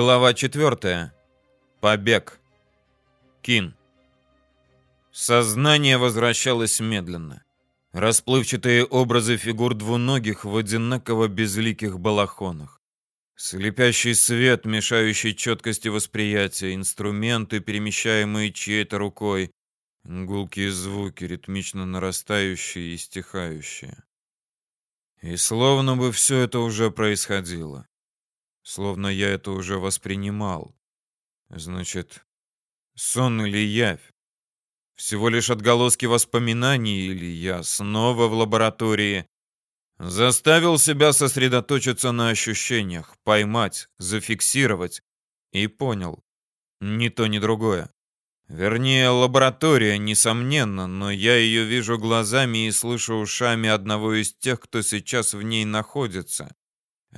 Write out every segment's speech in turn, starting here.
Глава 4. Побег. Кин. Сознание возвращалось медленно. Расплывчатые образы фигур двуногих в одинаково безликих балахонах. Слепящий свет, мешающий четкости восприятия, инструменты, перемещаемые чьей-то рукой, гулкие звуки, ритмично нарастающие и стихающие. И словно бы все это уже происходило. Словно я это уже воспринимал. Значит, сон или явь? Всего лишь отголоски воспоминаний или я снова в лаборатории? Заставил себя сосредоточиться на ощущениях, поймать, зафиксировать. И понял. Ни то, ни другое. Вернее, лаборатория, несомненно, но я ее вижу глазами и слышу ушами одного из тех, кто сейчас в ней находится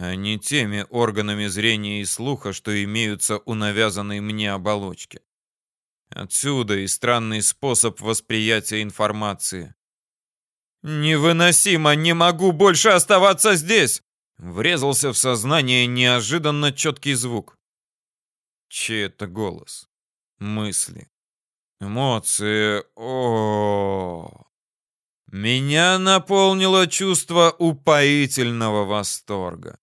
а не теми органами зрения и слуха, что имеются у навязанной мне оболочки. Отсюда и странный способ восприятия информации. «Невыносимо! Не могу больше оставаться здесь!» Врезался в сознание неожиданно четкий звук. Чей это голос? Мысли. Эмоции. О, -о, -о. Меня наполнило чувство упоительного восторга.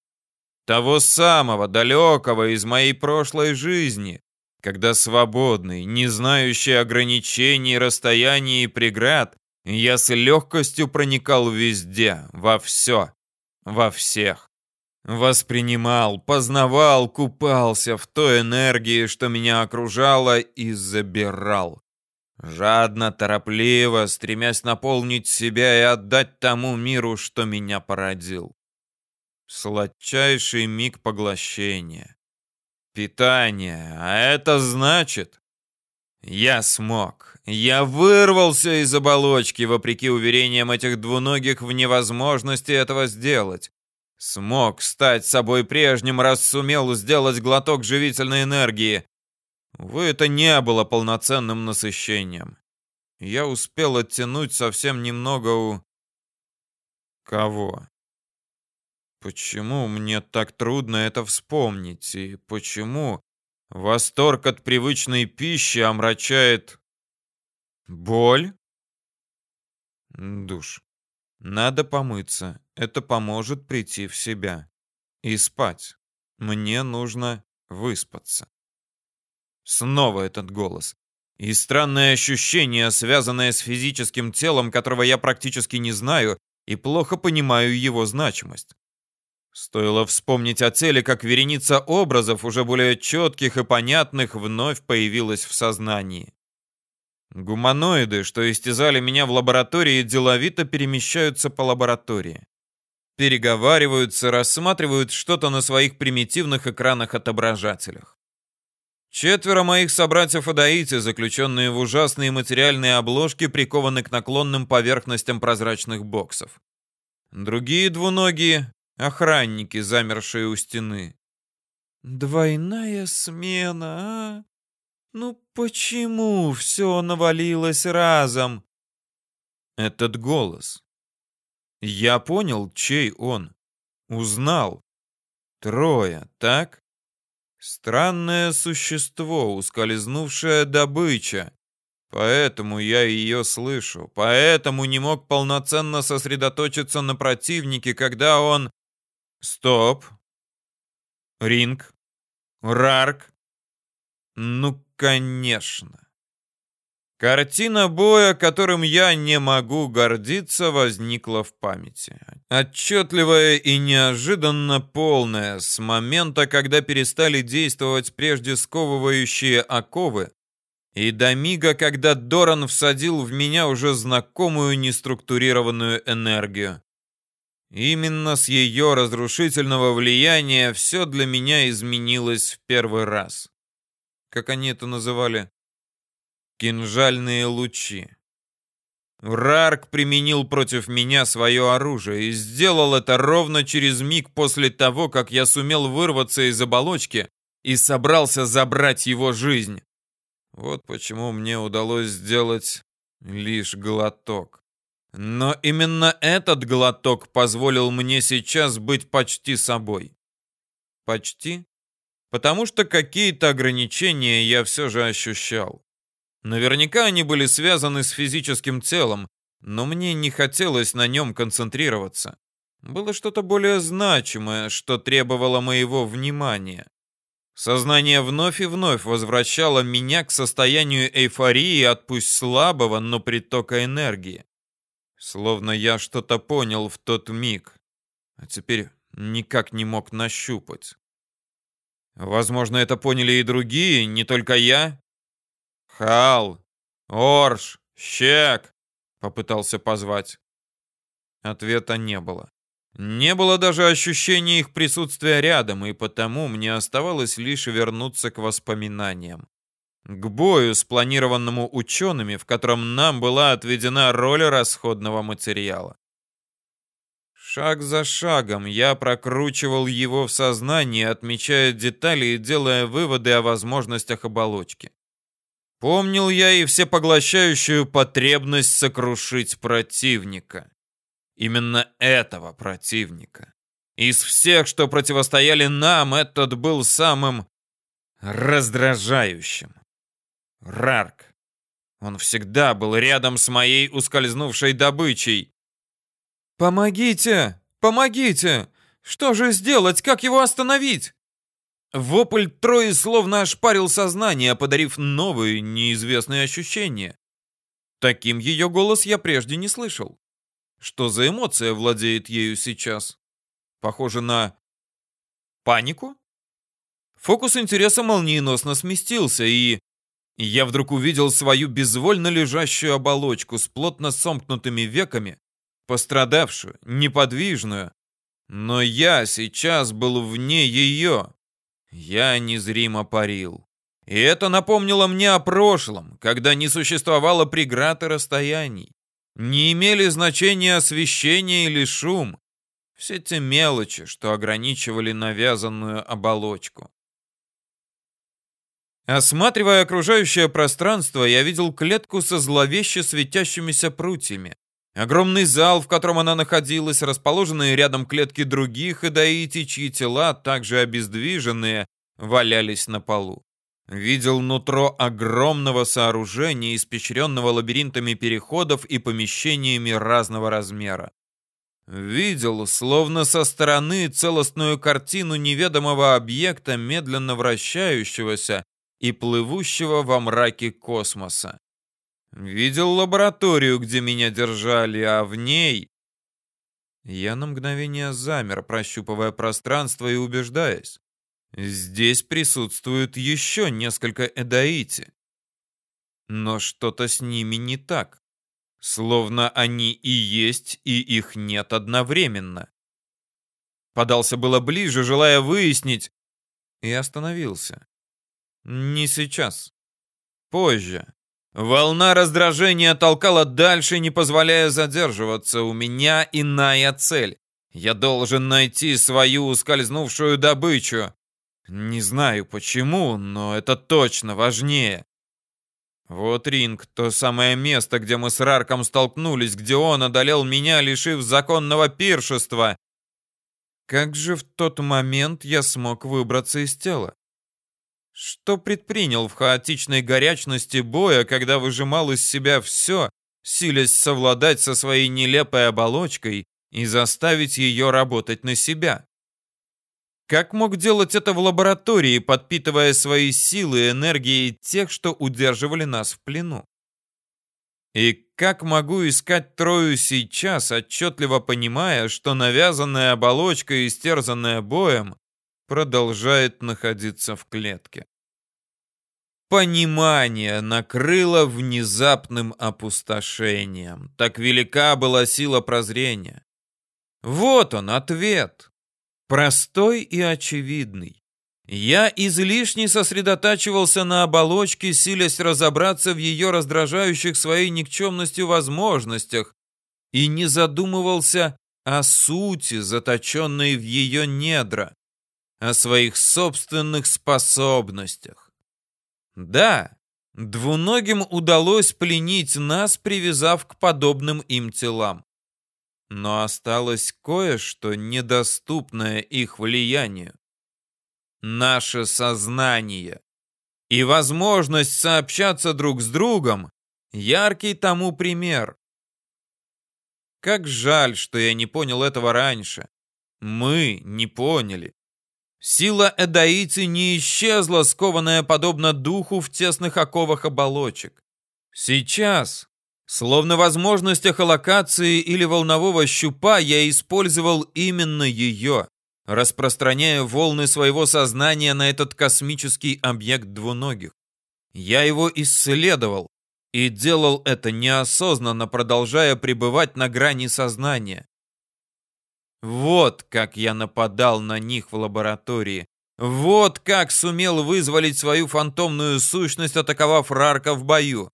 Того самого далекого из моей прошлой жизни, когда свободный, не знающий ограничений, расстояний и преград, я с легкостью проникал везде, во все, во всех. Воспринимал, познавал, купался в той энергии, что меня окружала, и забирал. Жадно, торопливо, стремясь наполнить себя и отдать тому миру, что меня породил. Сладчайший миг поглощения. Питание. А это значит... Я смог. Я вырвался из оболочки, вопреки уверениям этих двуногих в невозможности этого сделать. Смог стать собой прежним, раз сумел сделать глоток живительной энергии. Увы, это не было полноценным насыщением. Я успел оттянуть совсем немного у... Кого? Почему мне так трудно это вспомнить? И почему восторг от привычной пищи омрачает... Боль? Душ. Надо помыться. Это поможет прийти в себя. И спать. Мне нужно выспаться. Снова этот голос. И странное ощущение, связанное с физическим телом, которого я практически не знаю и плохо понимаю его значимость. Стоило вспомнить о цели, как вереница образов, уже более четких и понятных, вновь появилась в сознании. Гуманоиды, что истязали меня в лаборатории, деловито перемещаются по лаборатории. Переговариваются, рассматривают что-то на своих примитивных экранах-отображателях. Четверо моих собратьев-адаити, заключенные в ужасные материальные обложки, прикованы к наклонным поверхностям прозрачных боксов. Другие двуногие — охранники, замершие у стены. «Двойная смена, а? Ну почему все навалилось разом?» Этот голос. Я понял, чей он. Узнал. Трое, так? Странное существо, ускользнувшая добыча. Поэтому я ее слышу. Поэтому не мог полноценно сосредоточиться на противнике, когда он... Стоп. Ринг. Рарк. Ну, конечно. Картина боя, которым я не могу гордиться, возникла в памяти. Отчетливая и неожиданно полная, с момента, когда перестали действовать прежде сковывающие оковы, и до мига, когда Доран всадил в меня уже знакомую неструктурированную энергию. Именно с ее разрушительного влияния все для меня изменилось в первый раз. Как они это называли? кинжальные лучи. Рарк применил против меня свое оружие и сделал это ровно через миг после того, как я сумел вырваться из оболочки и собрался забрать его жизнь. Вот почему мне удалось сделать лишь глоток. Но именно этот глоток позволил мне сейчас быть почти собой. Почти потому что какие-то ограничения я все же ощущал. Наверняка они были связаны с физическим телом, но мне не хотелось на нем концентрироваться. Было что-то более значимое, что требовало моего внимания. Сознание вновь и вновь возвращало меня к состоянию эйфории от пусть слабого, но притока энергии. Словно я что-то понял в тот миг, а теперь никак не мог нащупать. Возможно, это поняли и другие, не только я. Хал, Орш, Щек, попытался позвать. Ответа не было. Не было даже ощущения их присутствия рядом, и потому мне оставалось лишь вернуться к воспоминаниям. К бою, спланированному учеными, в котором нам была отведена роль расходного материала. Шаг за шагом я прокручивал его в сознании, отмечая детали и делая выводы о возможностях оболочки. Помнил я и всепоглощающую потребность сокрушить противника. Именно этого противника. Из всех, что противостояли нам, этот был самым раздражающим. Рарк. Он всегда был рядом с моей ускользнувшей добычей. «Помогите! Помогите! Что же сделать? Как его остановить?» Вопль Трои словно ошпарил сознание, подарив новые, неизвестные ощущения. Таким ее голос я прежде не слышал. Что за эмоция владеет ею сейчас? Похоже на... панику? Фокус интереса молниеносно сместился, и... Я вдруг увидел свою безвольно лежащую оболочку с плотно сомкнутыми веками, пострадавшую, неподвижную. Но я сейчас был вне ее. Я незримо парил. И это напомнило мне о прошлом, когда не существовало преград и расстояний. Не имели значения освещение или шум. Все те мелочи, что ограничивали навязанную оболочку. Осматривая окружающее пространство, я видел клетку со зловеще светящимися прутьями. Огромный зал, в котором она находилась, расположенные рядом клетки других эдаити, чьи тела, также обездвиженные, валялись на полу. Видел нутро огромного сооружения, испещренного лабиринтами переходов и помещениями разного размера. Видел, словно со стороны, целостную картину неведомого объекта, медленно вращающегося и плывущего во мраке космоса. Видел лабораторию, где меня держали, а в ней... Я на мгновение замер, прощупывая пространство и убеждаясь. Здесь присутствуют еще несколько эдаити. Но что-то с ними не так. Словно они и есть, и их нет одновременно. Подался было ближе, желая выяснить, и остановился. Не сейчас. Позже. Волна раздражения толкала дальше, не позволяя задерживаться. У меня иная цель. Я должен найти свою ускользнувшую добычу. Не знаю почему, но это точно важнее. Вот ринг, то самое место, где мы с Рарком столкнулись, где он одолел меня, лишив законного пиршества. Как же в тот момент я смог выбраться из тела? Что предпринял в хаотичной горячности боя, когда выжимал из себя все, силясь совладать со своей нелепой оболочкой и заставить ее работать на себя? Как мог делать это в лаборатории, подпитывая свои силы энергией тех, что удерживали нас в плену? И как могу искать Трою сейчас, отчетливо понимая, что навязанная оболочка, истерзанная боем, продолжает находиться в клетке? Понимание накрыло внезапным опустошением. Так велика была сила прозрения. Вот он, ответ. Простой и очевидный. Я излишне сосредотачивался на оболочке, силясь разобраться в ее раздражающих своей никчемностью возможностях, и не задумывался о сути, заточенной в ее недра, о своих собственных способностях. Да, двуногим удалось пленить нас, привязав к подобным им телам. Но осталось кое-что, недоступное их влиянию. наше сознание. И возможность сообщаться друг с другом — яркий тому пример. Как жаль, что я не понял этого раньше. Мы не поняли. Сила Эдаити не исчезла, скованная подобно духу в тесных оковах оболочек. Сейчас, словно возможность эхолокации или волнового щупа, я использовал именно ее, распространяя волны своего сознания на этот космический объект двуногих. Я его исследовал и делал это неосознанно, продолжая пребывать на грани сознания. Вот как я нападал на них в лаборатории. Вот как сумел вызволить свою фантомную сущность, атаковав Рарка в бою.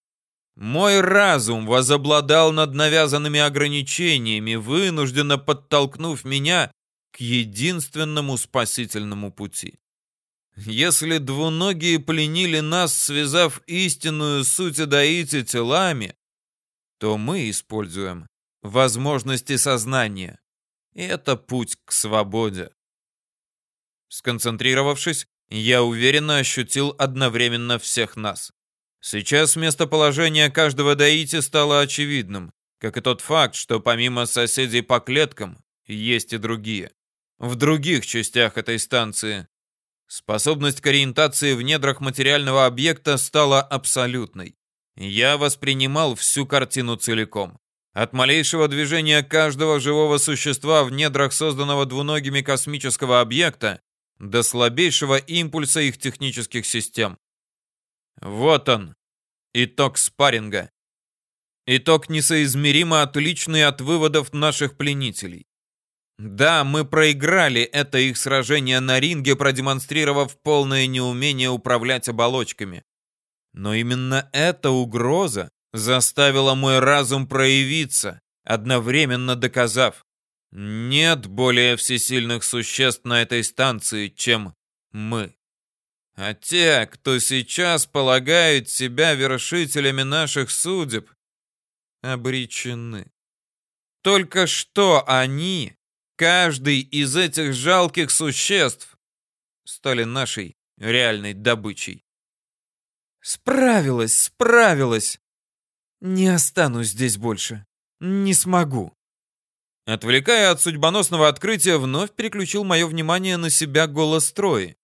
Мой разум возобладал над навязанными ограничениями, вынужденно подтолкнув меня к единственному спасительному пути. Если двуногие пленили нас, связав истинную суть Адаити телами, то мы используем возможности сознания. Это путь к свободе. Сконцентрировавшись, я уверенно ощутил одновременно всех нас. Сейчас местоположение каждого Даити стало очевидным, как и тот факт, что помимо соседей по клеткам, есть и другие. В других частях этой станции. Способность к ориентации в недрах материального объекта стала абсолютной. Я воспринимал всю картину целиком. От малейшего движения каждого живого существа в недрах созданного двуногими космического объекта до слабейшего импульса их технических систем. Вот он, итог спарринга. Итог несоизмеримо отличный от выводов наших пленителей. Да, мы проиграли это их сражение на ринге, продемонстрировав полное неумение управлять оболочками. Но именно эта угроза заставила мой разум проявиться, одновременно доказав, нет более всесильных существ на этой станции, чем мы. А те, кто сейчас полагает себя вершителями наших судеб, обречены. Только что они, каждый из этих жалких существ, стали нашей реальной добычей. Справилась, справилась. Не останусь здесь больше. Не смогу. Отвлекая от судьбоносного открытия, вновь переключил мое внимание на себя голос Трои.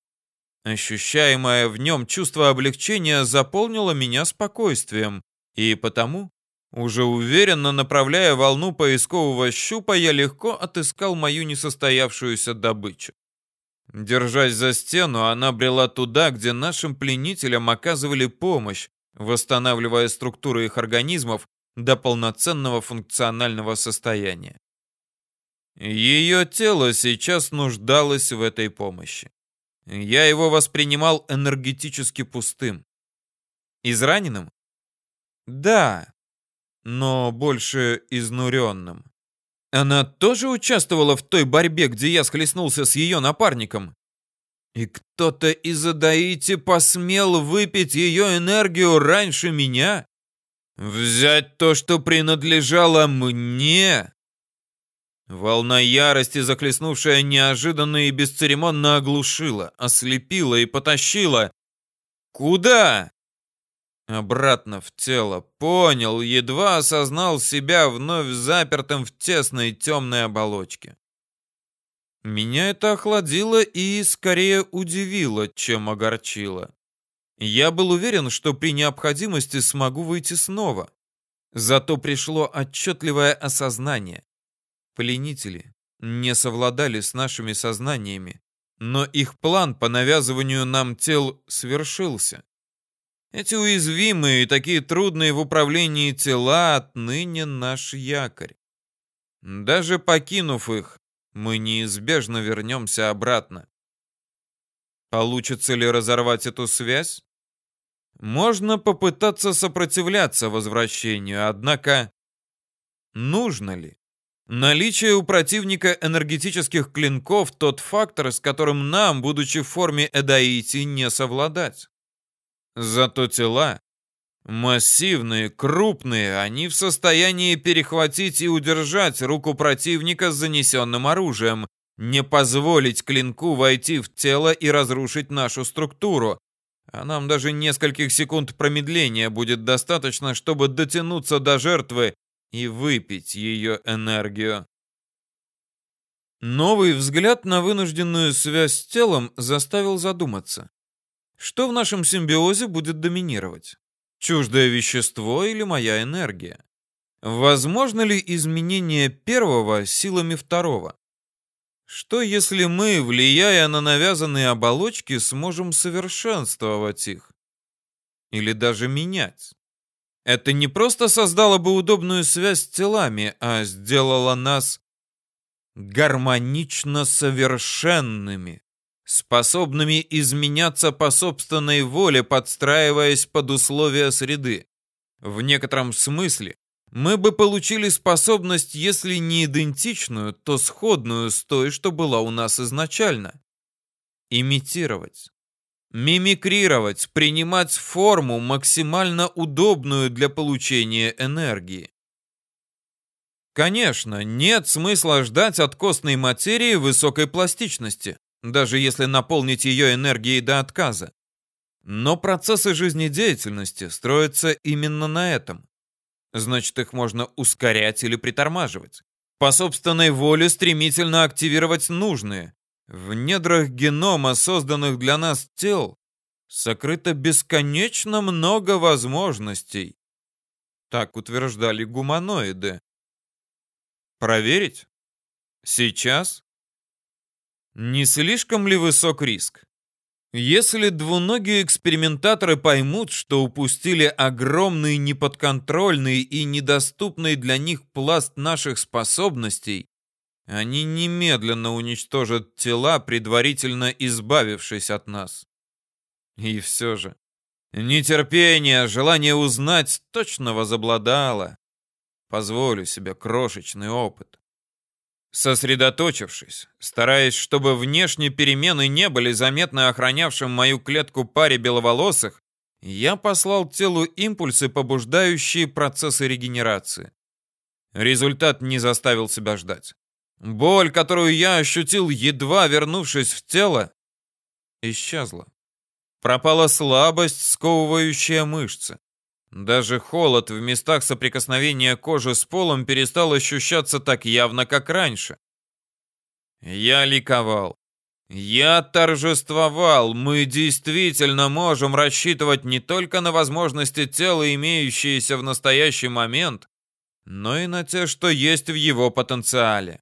Ощущаемое в нем чувство облегчения заполнило меня спокойствием, и потому, уже уверенно направляя волну поискового щупа, я легко отыскал мою несостоявшуюся добычу. Держась за стену, она брела туда, где нашим пленителям оказывали помощь, восстанавливая структуры их организмов до полноценного функционального состояния. Ее тело сейчас нуждалось в этой помощи. Я его воспринимал энергетически пустым. Израненным? Да, но больше изнуренным. Она тоже участвовала в той борьбе, где я схлестнулся с ее напарником? И кто-то из Адаити посмел выпить ее энергию раньше меня? Взять то, что принадлежало мне? Волна ярости, захлестнувшая неожиданно и бесцеремонно оглушила, ослепила и потащила. Куда? Обратно в тело. Понял, едва осознал себя вновь запертым в тесной темной оболочке. Меня это охладило и скорее удивило, чем огорчило. Я был уверен, что при необходимости смогу выйти снова. Зато пришло отчетливое осознание. Пленители не совладали с нашими сознаниями, но их план по навязыванию нам тел свершился. Эти уязвимые и такие трудные в управлении тела отныне наш якорь. Даже покинув их, мы неизбежно вернемся обратно. Получится ли разорвать эту связь? Можно попытаться сопротивляться возвращению, однако нужно ли? Наличие у противника энергетических клинков – тот фактор, с которым нам, будучи в форме Эдаити, не совладать. Зато тела Массивные, крупные, они в состоянии перехватить и удержать руку противника с занесенным оружием, не позволить клинку войти в тело и разрушить нашу структуру. А нам даже нескольких секунд промедления будет достаточно, чтобы дотянуться до жертвы и выпить ее энергию. Новый взгляд на вынужденную связь с телом заставил задуматься. Что в нашем симбиозе будет доминировать? Чуждое вещество или моя энергия? Возможно ли изменение первого силами второго? Что если мы, влияя на навязанные оболочки, сможем совершенствовать их? Или даже менять? Это не просто создало бы удобную связь с телами, а сделало нас гармонично совершенными, способными изменяться по собственной воле, подстраиваясь под условия среды. В некотором смысле мы бы получили способность, если не идентичную, то сходную с той, что была у нас изначально. Имитировать. Мимикрировать, принимать форму, максимально удобную для получения энергии. Конечно, нет смысла ждать от костной материи высокой пластичности, даже если наполнить ее энергией до отказа. Но процессы жизнедеятельности строятся именно на этом. Значит, их можно ускорять или притормаживать. По собственной воле стремительно активировать нужные. В недрах генома, созданных для нас тел, сокрыто бесконечно много возможностей. Так утверждали гуманоиды. Проверить? Сейчас? Не слишком ли высок риск? Если двуногие экспериментаторы поймут, что упустили огромный неподконтрольный и недоступный для них пласт наших способностей, они немедленно уничтожат тела, предварительно избавившись от нас. И все же, нетерпение, желание узнать точно возобладало. Позволю себе крошечный опыт. Сосредоточившись, стараясь, чтобы внешние перемены не были заметны охранявшим мою клетку паре беловолосых, я послал телу импульсы, побуждающие процессы регенерации. Результат не заставил себя ждать. Боль, которую я ощутил, едва вернувшись в тело, исчезла. Пропала слабость, сковывающая мышцы. Даже холод в местах соприкосновения кожи с полом перестал ощущаться так явно, как раньше. Я ликовал. Я торжествовал. Мы действительно можем рассчитывать не только на возможности тела, имеющиеся в настоящий момент, но и на те, что есть в его потенциале.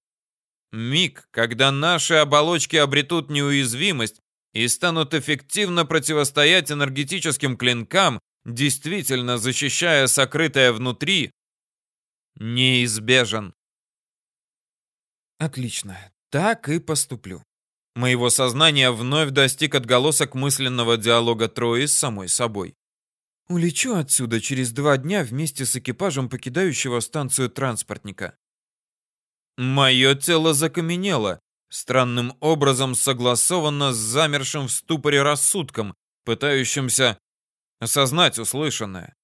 Миг, когда наши оболочки обретут неуязвимость и станут эффективно противостоять энергетическим клинкам, действительно защищая сокрытое внутри, неизбежен. Отлично, так и поступлю. Моего сознания вновь достиг отголосок мысленного диалога Трои с самой собой. Улечу отсюда через два дня вместе с экипажем покидающего станцию транспортника. Мое тело закаменело, странным образом согласованно с замершим в ступоре рассудком, пытающимся осознать услышанное.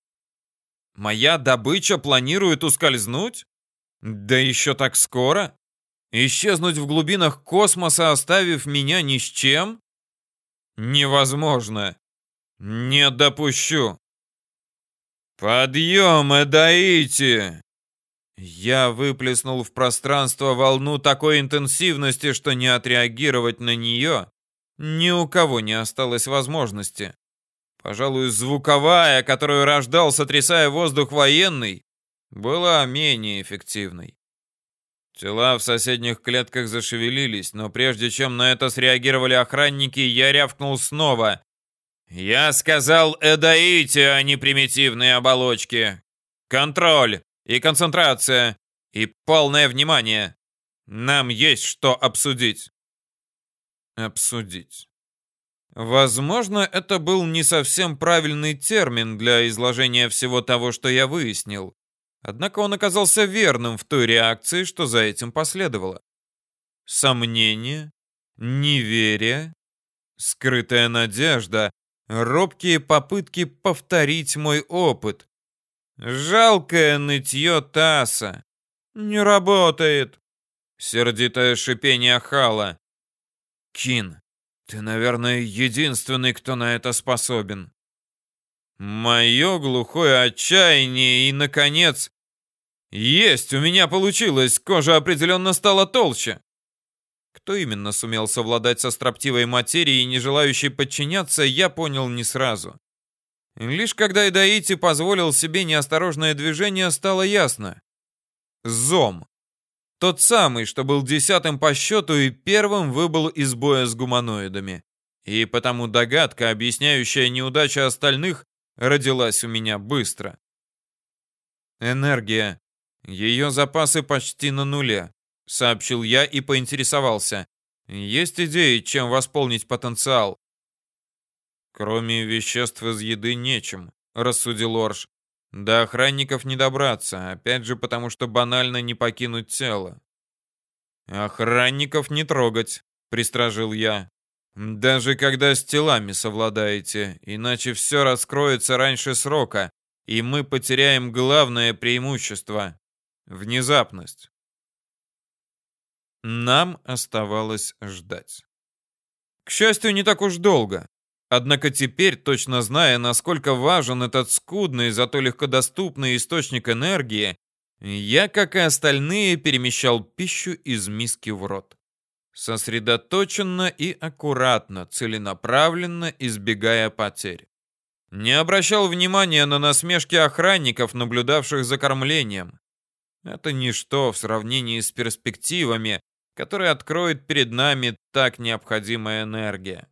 Моя добыча планирует ускользнуть? Да еще так скоро? Исчезнуть в глубинах космоса, оставив меня ни с чем? Невозможно. Не допущу. Подъем, Эдаити! Я выплеснул в пространство волну такой интенсивности, что не отреагировать на нее ни у кого не осталось возможности. Пожалуй, звуковая, которую рождал, сотрясая воздух военный, была менее эффективной. Тела в соседних клетках зашевелились, но прежде чем на это среагировали охранники, я рявкнул снова. «Я сказал Эдаите, а не примитивные оболочки! Контроль и концентрация и полное внимание! Нам есть что обсудить!» «Обсудить. Возможно, это был не совсем правильный термин для изложения всего того, что я выяснил. Однако он оказался верным в той реакции, что за этим последовало. Сомнение, неверие, скрытая надежда, робкие попытки повторить мой опыт. Жалкое нытье Таса. Не работает. Сердитое шипение Хала. Кин, ты, наверное, единственный, кто на это способен. Мое глухое отчаяние и, наконец, есть, у меня получилось, кожа определенно стала толще. Кто именно сумел совладать со строптивой материей, не желающей подчиняться, я понял не сразу. Лишь когда Эдаити позволил себе неосторожное движение, стало ясно. Зом. Тот самый, что был десятым по счету и первым выбыл из боя с гуманоидами. И потому догадка, объясняющая неудачи остальных, родилась у меня быстро. Энергия. Ее запасы почти на нуле, сообщил я и поинтересовался. Есть идеи, чем восполнить потенциал? Кроме веществ из еды нечем, рассудил Орш. До охранников не добраться, опять же потому, что банально не покинуть тело. Охранников не трогать, пристражил я. Даже когда с телами совладаете, иначе все раскроется раньше срока, и мы потеряем главное преимущество — внезапность. Нам оставалось ждать. К счастью, не так уж долго. Однако теперь, точно зная, насколько важен этот скудный, зато легкодоступный источник энергии, я, как и остальные, перемещал пищу из миски в рот. Сосредоточенно и аккуратно, целенаправленно, избегая потерь. Не обращал внимания на насмешки охранников, наблюдавших за кормлением. Это ничто в сравнении с перспективами, которые откроет перед нами так необходимая энергия.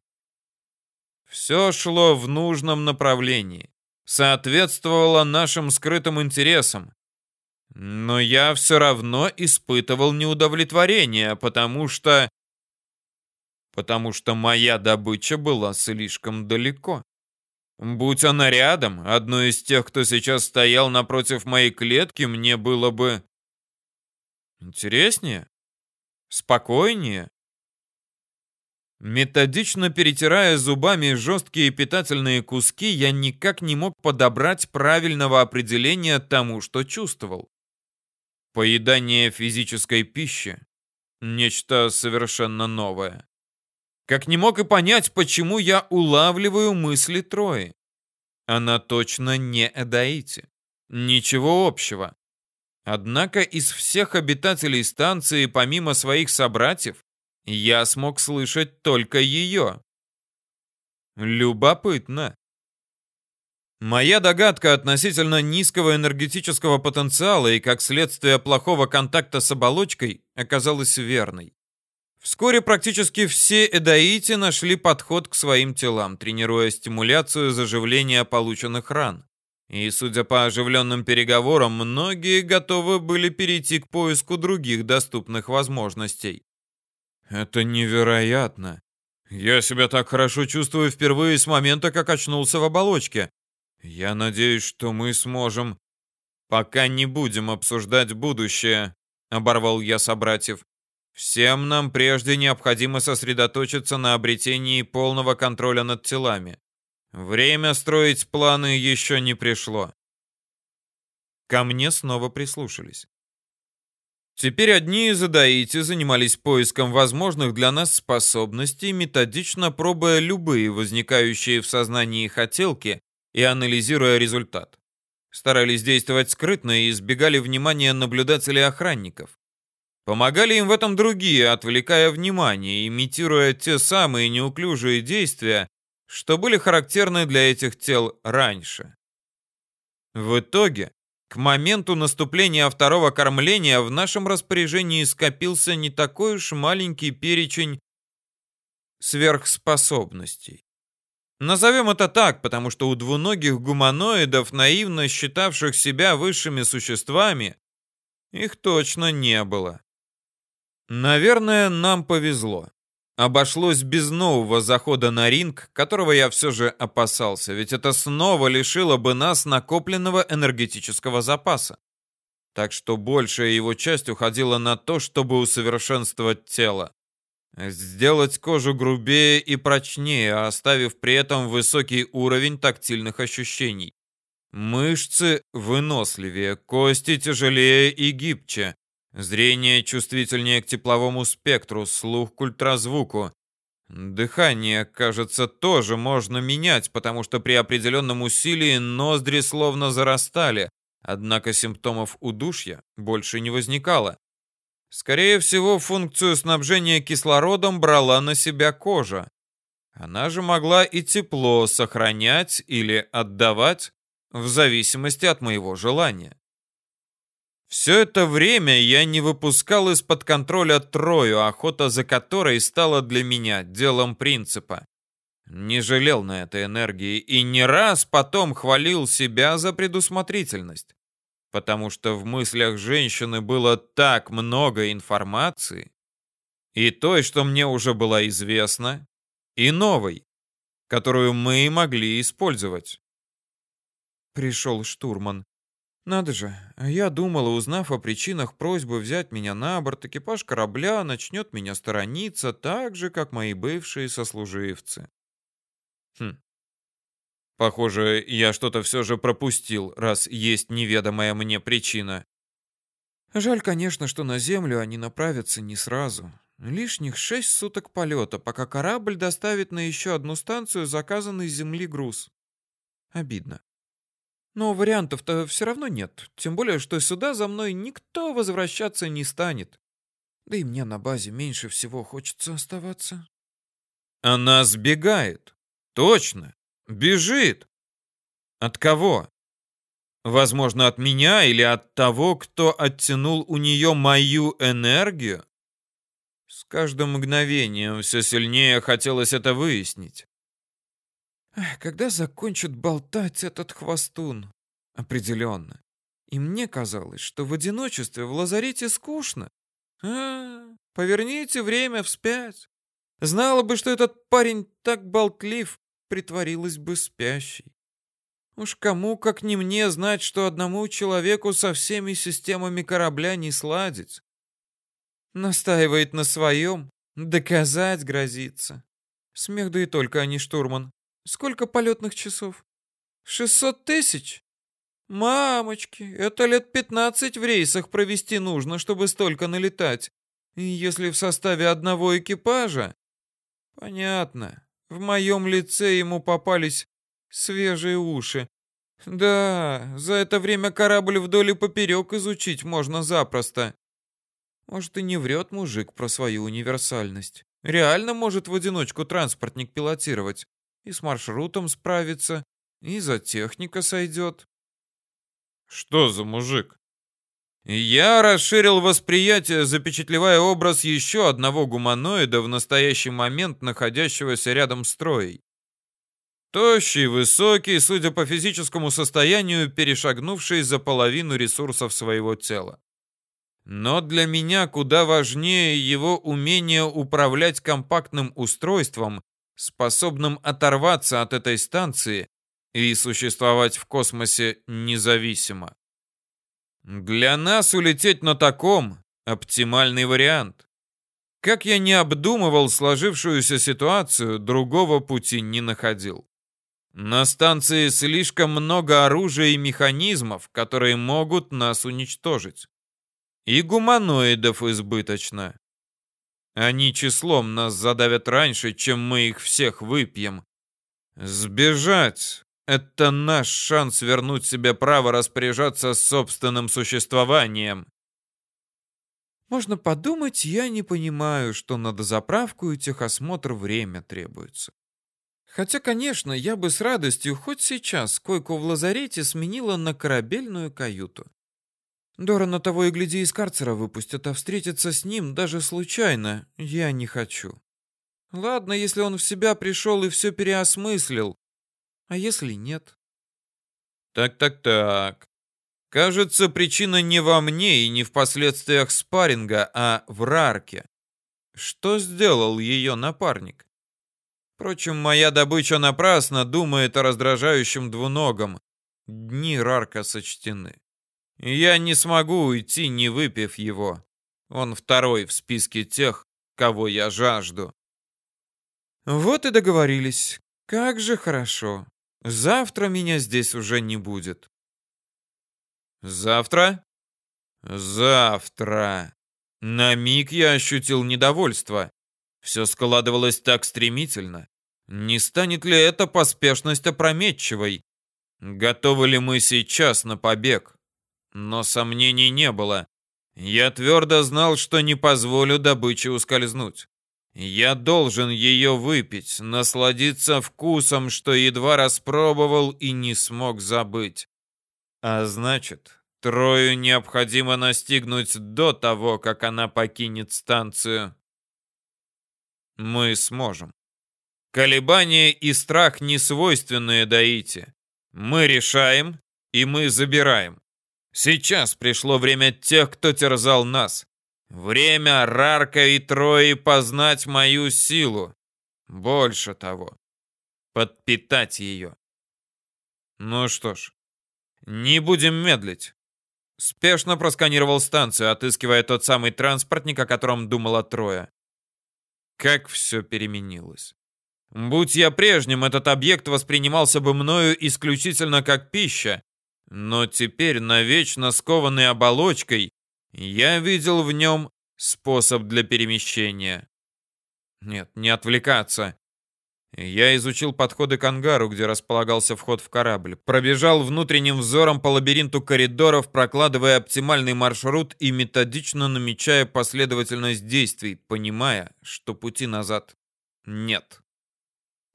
Все шло в нужном направлении, соответствовало нашим скрытым интересам, но я все равно испытывал неудовлетворение, потому что... Потому что моя добыча была слишком далеко. Будь она рядом, одной из тех, кто сейчас стоял напротив моей клетки, мне было бы... Интереснее? Спокойнее? Методично перетирая зубами жесткие питательные куски, я никак не мог подобрать правильного определения тому, что чувствовал. Поедание физической пищи — нечто совершенно новое. Как не мог и понять, почему я улавливаю мысли Трои. Она точно не Эдаити. Ничего общего. Однако из всех обитателей станции, помимо своих собратьев, я смог слышать только ее. Любопытно. Моя догадка относительно низкого энергетического потенциала и, как следствие, плохого контакта с оболочкой оказалась верной. Вскоре практически все эдаити нашли подход к своим телам, тренируя стимуляцию заживления полученных ран. И, судя по оживленным переговорам, многие готовы были перейти к поиску других доступных возможностей. Это невероятно. Я себя так хорошо чувствую впервые с момента, как очнулся в оболочке. Я надеюсь, что мы сможем... Пока не будем обсуждать будущее, оборвал я собратьев. Всем нам прежде необходимо сосредоточиться на обретении полного контроля над телами. Время строить планы еще не пришло. Ко мне снова прислушались. Теперь одни из Адаити занимались поиском возможных для нас способностей, методично пробуя любые возникающие в сознании хотелки и анализируя результат. Старались действовать скрытно и избегали внимания наблюдателей охранников. Помогали им в этом другие, отвлекая внимание, имитируя те самые неуклюжие действия, что были характерны для этих тел раньше. В итоге, к моменту наступления второго кормления в нашем распоряжении скопился не такой уж маленький перечень сверхспособностей. Назовем это так, потому что у двуногих гуманоидов, наивно считавших себя высшими существами, их точно не было. Наверное, нам повезло. Обошлось без нового захода на ринг, которого я все же опасался, ведь это снова лишило бы нас накопленного энергетического запаса. Так что большая его часть уходила на то, чтобы усовершенствовать тело. Сделать кожу грубее и прочнее, оставив при этом высокий уровень тактильных ощущений. Мышцы выносливее, кости тяжелее и гибче, Зрение чувствительнее к тепловому спектру, слух к ультразвуку. Дыхание, кажется, тоже можно менять, потому что при определенном усилии ноздри словно зарастали, однако симптомов удушья больше не возникало. Скорее всего, функцию снабжения кислородом брала на себя кожа. Она же могла и тепло сохранять или отдавать в зависимости от моего желания. Все это время я не выпускал из-под контроля Трою, охота за которой стала для меня делом принципа. Не жалел на этой энергии и не раз потом хвалил себя за предусмотрительность. Потому что в мыслях женщины было так много информации, и той, что мне уже была известна, и новой, которую мы могли использовать. Пришел штурман. Надо же, я думала, узнав о причинах просьбы взять меня на борт, экипаж корабля начнет меня сторониться так же, как мои бывшие сослуживцы. Хм. Похоже, я что-то все же пропустил, раз есть неведомая мне причина. Жаль, конечно, что на Землю они направятся не сразу. Лишних шесть суток полета, пока корабль доставит на еще одну станцию заказанный с Земли груз. Обидно. Но вариантов-то все равно нет. Тем более, что сюда за мной никто возвращаться не станет. Да и мне на базе меньше всего хочется оставаться. Она сбегает. Точно. Бежит. От кого? Возможно, от меня или от того, кто оттянул у нее мою энергию? С каждым мгновением все сильнее хотелось это выяснить. Когда закончит болтать этот хвостун? Определенно. И мне казалось, что в одиночестве в лазарете скучно. А, поверните время вспять. Знала бы, что этот парень так болтлив, притворилась бы спящей. Уж кому, как не мне, знать, что одному человеку со всеми системами корабля не сладить. Настаивает на своем, доказать грозится. Смех да и только, а не штурман. Сколько полетных часов? Шестьсот тысяч? Мамочки, это лет пятнадцать в рейсах провести нужно, чтобы столько налетать. Если в составе одного экипажа... Понятно. В моем лице ему попались свежие уши. Да, за это время корабль вдоль и поперек изучить можно запросто. Может, и не врет мужик про свою универсальность. Реально может в одиночку транспортник пилотировать и с маршрутом справится, и за техника сойдет. Что за мужик? Я расширил восприятие, запечатлевая образ еще одного гуманоида в настоящий момент находящегося рядом с Троей. Тощий, высокий, судя по физическому состоянию, перешагнувший за половину ресурсов своего тела. Но для меня куда важнее его умение управлять компактным устройством способным оторваться от этой станции и существовать в космосе независимо. Для нас улететь на таком — оптимальный вариант. Как я не обдумывал сложившуюся ситуацию, другого пути не находил. На станции слишком много оружия и механизмов, которые могут нас уничтожить. И гуманоидов избыточно. Они числом нас задавят раньше, чем мы их всех выпьем. Сбежать — это наш шанс вернуть себе право распоряжаться собственным существованием. Можно подумать, я не понимаю, что на дозаправку и техосмотр время требуется. Хотя, конечно, я бы с радостью хоть сейчас койку в лазарете сменила на корабельную каюту. Дорана того и гляди из карцера выпустят, а встретиться с ним даже случайно я не хочу. Ладно, если он в себя пришел и все переосмыслил. А если нет? Так-так-так. Кажется, причина не во мне и не в последствиях спарринга, а в Рарке. Что сделал ее напарник? Впрочем, моя добыча напрасно думает о раздражающем двуногом. Дни Рарка сочтены. Я не смогу уйти, не выпив его. Он второй в списке тех, кого я жажду. Вот и договорились. Как же хорошо. Завтра меня здесь уже не будет. Завтра? Завтра. На миг я ощутил недовольство. Все складывалось так стремительно. Не станет ли эта поспешность опрометчивой? Готовы ли мы сейчас на побег? Но сомнений не было. Я твердо знал, что не позволю добыче ускользнуть. Я должен ее выпить, насладиться вкусом, что едва распробовал и не смог забыть. А значит, Трою необходимо настигнуть до того, как она покинет станцию. Мы сможем. Колебания и страх не свойственные Даите. Мы решаем, и мы забираем. Сейчас пришло время тех, кто терзал нас. Время Рарка и Трои познать мою силу. Больше того, подпитать ее. Ну что ж, не будем медлить. Спешно просканировал станцию, отыскивая тот самый транспортник, о котором думала Троя. Как все переменилось. Будь я прежним, этот объект воспринимался бы мною исключительно как пища, но теперь, навечно скованный оболочкой, я видел в нем способ для перемещения. Нет, не отвлекаться. Я изучил подходы к ангару, где располагался вход в корабль. Пробежал внутренним взором по лабиринту коридоров, прокладывая оптимальный маршрут и методично намечая последовательность действий, понимая, что пути назад нет.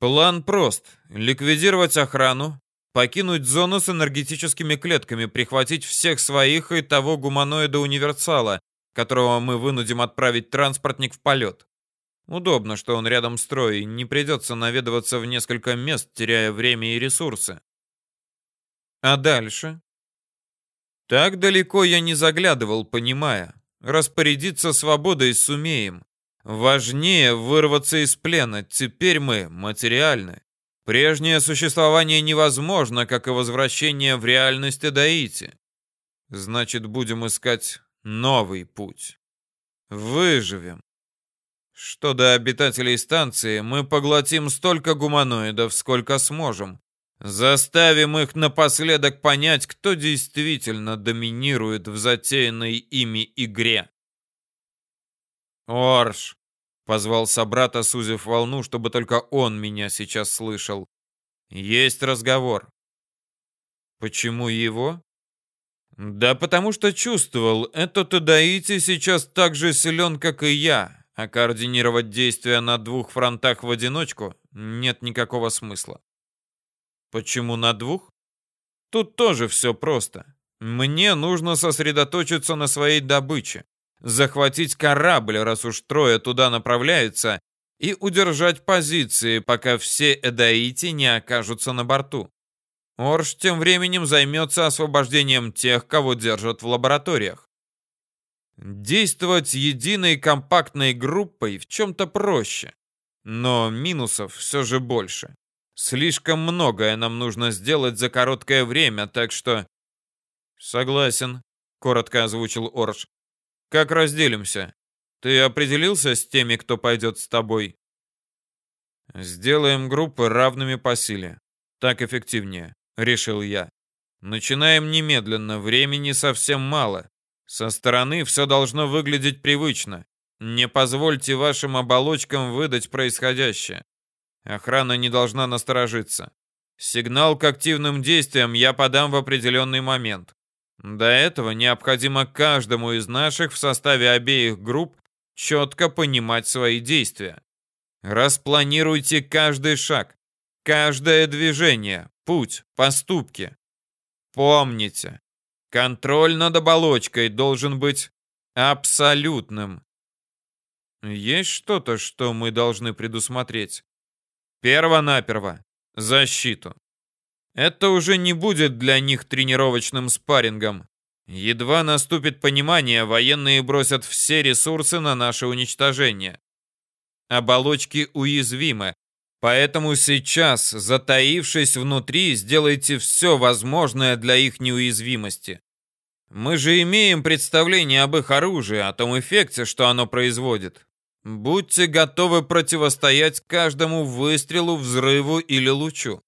План прост. Ликвидировать охрану, покинуть зону с энергетическими клетками, прихватить всех своих и того гуманоида-универсала, которого мы вынудим отправить транспортник в полет. Удобно, что он рядом с Троей, не придется наведываться в несколько мест, теряя время и ресурсы. А дальше? Так далеко я не заглядывал, понимая. Распорядиться свободой сумеем. Важнее вырваться из плена. Теперь мы материальны. Прежнее существование невозможно, как и возвращение в реальность Эдаити. Значит, будем искать новый путь. Выживем. Что до обитателей станции, мы поглотим столько гуманоидов, сколько сможем. Заставим их напоследок понять, кто действительно доминирует в затеянной ими игре. Орш, Позвал собрата, сузив волну, чтобы только он меня сейчас слышал. Есть разговор. Почему его? Да потому что чувствовал, этот Идаити сейчас так же силен, как и я, а координировать действия на двух фронтах в одиночку нет никакого смысла. Почему на двух? Тут тоже все просто. Мне нужно сосредоточиться на своей добыче захватить корабль, раз уж трое туда направляются, и удержать позиции, пока все эдаити не окажутся на борту. Орш тем временем займется освобождением тех, кого держат в лабораториях. Действовать единой компактной группой в чем-то проще, но минусов все же больше. Слишком многое нам нужно сделать за короткое время, так что... Согласен, коротко озвучил Орш. Как разделимся? Ты определился с теми, кто пойдет с тобой? Сделаем группы равными по силе. Так эффективнее, решил я. Начинаем немедленно, времени совсем мало. Со стороны все должно выглядеть привычно. Не позвольте вашим оболочкам выдать происходящее. Охрана не должна насторожиться. Сигнал к активным действиям я подам в определенный момент. До этого необходимо каждому из наших в составе обеих групп четко понимать свои действия. Распланируйте каждый шаг, каждое движение, путь, поступки. Помните, контроль над оболочкой должен быть абсолютным. Есть что-то, что мы должны предусмотреть? Перво-наперво. Защиту. Это уже не будет для них тренировочным спаррингом. Едва наступит понимание, военные бросят все ресурсы на наше уничтожение. Оболочки уязвимы, поэтому сейчас, затаившись внутри, сделайте все возможное для их неуязвимости. Мы же имеем представление об их оружии, о том эффекте, что оно производит. Будьте готовы противостоять каждому выстрелу, взрыву или лучу.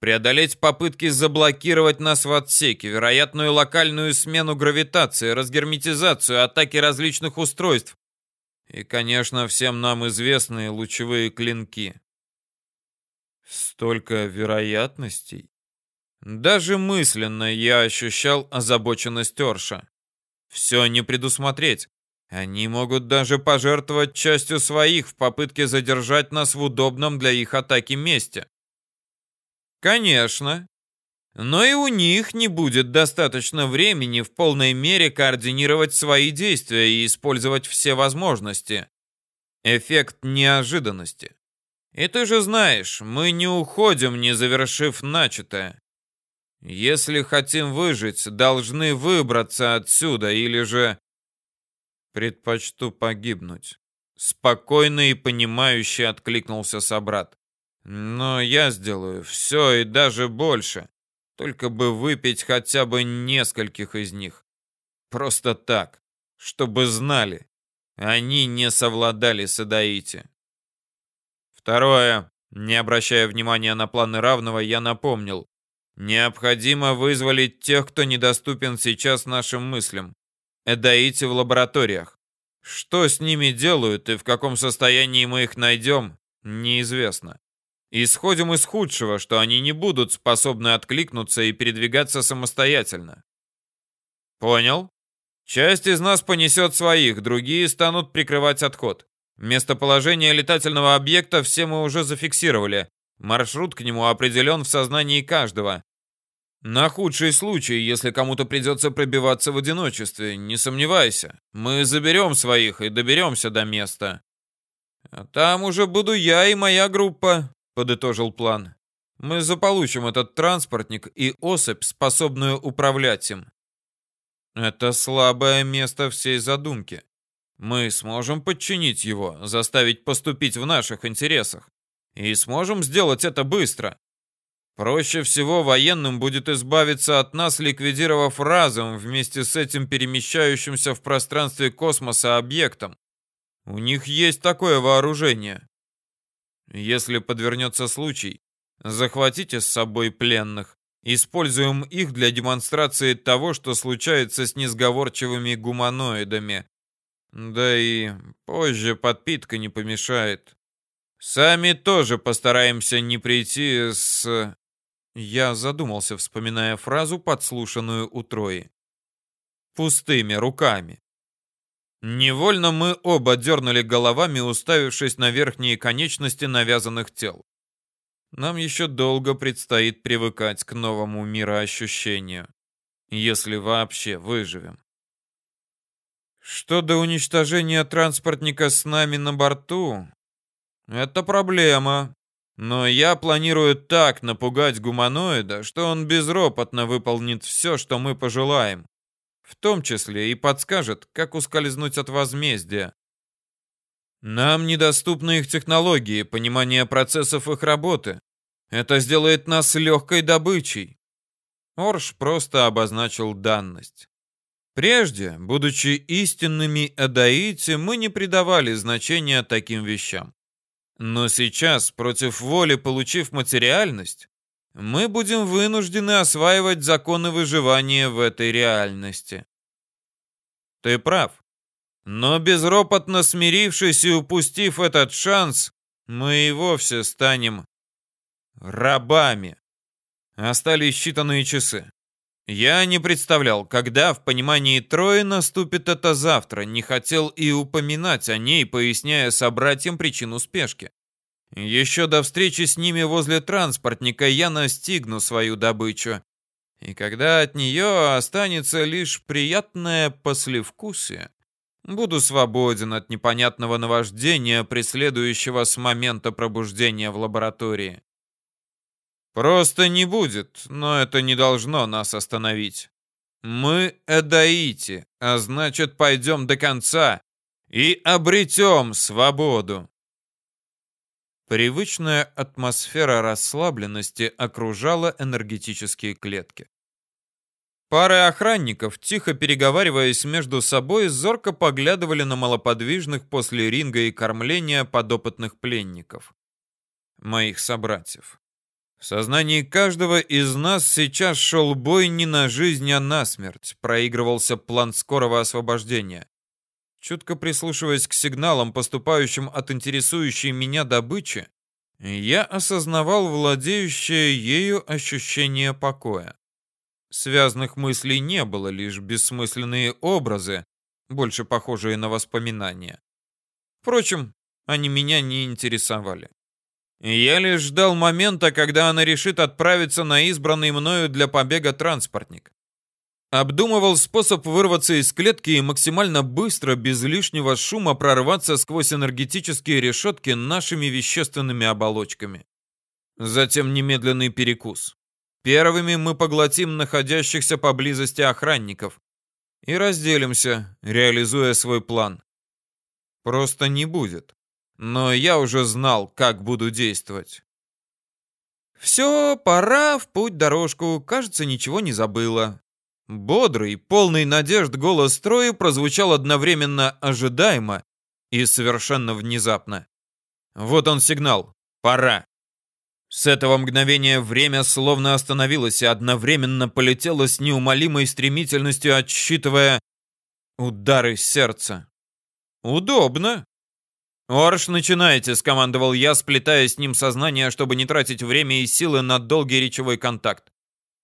Преодолеть попытки заблокировать нас в отсеке, вероятную локальную смену гравитации, разгерметизацию, атаки различных устройств и, конечно, всем нам известные лучевые клинки. Столько вероятностей. Даже мысленно я ощущал озабоченность Орша. Все не предусмотреть. Они могут даже пожертвовать частью своих в попытке задержать нас в удобном для их атаки месте. Конечно. Но и у них не будет достаточно времени в полной мере координировать свои действия и использовать все возможности. Эффект неожиданности. И ты же знаешь, мы не уходим, не завершив начатое. Если хотим выжить, должны выбраться отсюда или же предпочту погибнуть. Спокойно и понимающе откликнулся собрат. Но я сделаю все и даже больше. Только бы выпить хотя бы нескольких из них. Просто так, чтобы знали. Они не совладали с Адаити. Второе. Не обращая внимания на планы равного, я напомнил. Необходимо вызволить тех, кто недоступен сейчас нашим мыслям. Эдаити в лабораториях. Что с ними делают и в каком состоянии мы их найдем, неизвестно. Исходим из худшего, что они не будут способны откликнуться и передвигаться самостоятельно. Понял? Часть из нас понесет своих, другие станут прикрывать отход. Местоположение летательного объекта все мы уже зафиксировали. Маршрут к нему определен в сознании каждого. На худший случай, если кому-то придется пробиваться в одиночестве, не сомневайся. Мы заберем своих и доберемся до места. А там уже буду я и моя группа, подытожил план. Мы заполучим этот транспортник и особь, способную управлять им. Это слабое место всей задумки. Мы сможем подчинить его, заставить поступить в наших интересах. И сможем сделать это быстро. Проще всего военным будет избавиться от нас, ликвидировав разум вместе с этим перемещающимся в пространстве космоса объектом. У них есть такое вооружение. Если подвернется случай, захватите с собой пленных. Используем их для демонстрации того, что случается с несговорчивыми гуманоидами. Да и позже подпитка не помешает. Сами тоже постараемся не прийти с я задумался, вспоминая фразу, подслушанную у Трои. Пустыми руками. Невольно мы оба дернули головами, уставившись на верхние конечности навязанных тел. Нам еще долго предстоит привыкать к новому мироощущению, если вообще выживем. Что до уничтожения транспортника с нами на борту, это проблема, но я планирую так напугать гуманоида, что он безропотно выполнит все, что мы пожелаем. В том числе и подскажет, как ускользнуть от возмездия. Нам недоступны их технологии, понимание процессов их работы. Это сделает нас легкой добычей. Орш просто обозначил данность. Прежде, будучи истинными адаити, мы не придавали значения таким вещам. Но сейчас, против воли получив материальность, мы будем вынуждены осваивать законы выживания в этой реальности. Ты прав. Но безропотно смирившись и упустив этот шанс, мы и вовсе станем рабами. Остались считанные часы. Я не представлял, когда в понимании Трои наступит это завтра, не хотел и упоминать о ней, поясняя собратьям причину спешки. Еще до встречи с ними возле транспортника я настигну свою добычу. И когда от нее останется лишь приятное послевкусие, буду свободен от непонятного наваждения, преследующего с момента пробуждения в лаборатории. Просто не будет, но это не должно нас остановить. Мы Эдаити, а значит, пойдем до конца и обретем свободу. Привычная атмосфера расслабленности окружала энергетические клетки. Пары охранников, тихо переговариваясь между собой, зорко поглядывали на малоподвижных после ринга и кормления подопытных пленников. Моих собратьев. В сознании каждого из нас сейчас шел бой не на жизнь, а на смерть. Проигрывался план скорого освобождения. Чутко прислушиваясь к сигналам, поступающим от интересующей меня добычи, я осознавал владеющее ею ощущение покоя. Связных мыслей не было, лишь бессмысленные образы, больше похожие на воспоминания. Впрочем, они меня не интересовали. Я лишь ждал момента, когда она решит отправиться на избранный мною для побега транспортник. Обдумывал способ вырваться из клетки и максимально быстро, без лишнего шума, прорваться сквозь энергетические решетки нашими вещественными оболочками. Затем немедленный перекус. Первыми мы поглотим находящихся поблизости охранников и разделимся, реализуя свой план. Просто не будет но я уже знал, как буду действовать. «Все, пора в путь-дорожку, кажется, ничего не забыла». Бодрый, полный надежд голос строя прозвучал одновременно ожидаемо и совершенно внезапно. Вот он сигнал. Пора. С этого мгновения время словно остановилось и одновременно полетело с неумолимой стремительностью, отсчитывая удары сердца. Удобно. «Орш, начинайте!» — скомандовал я, сплетая с ним сознание, чтобы не тратить время и силы на долгий речевой контакт.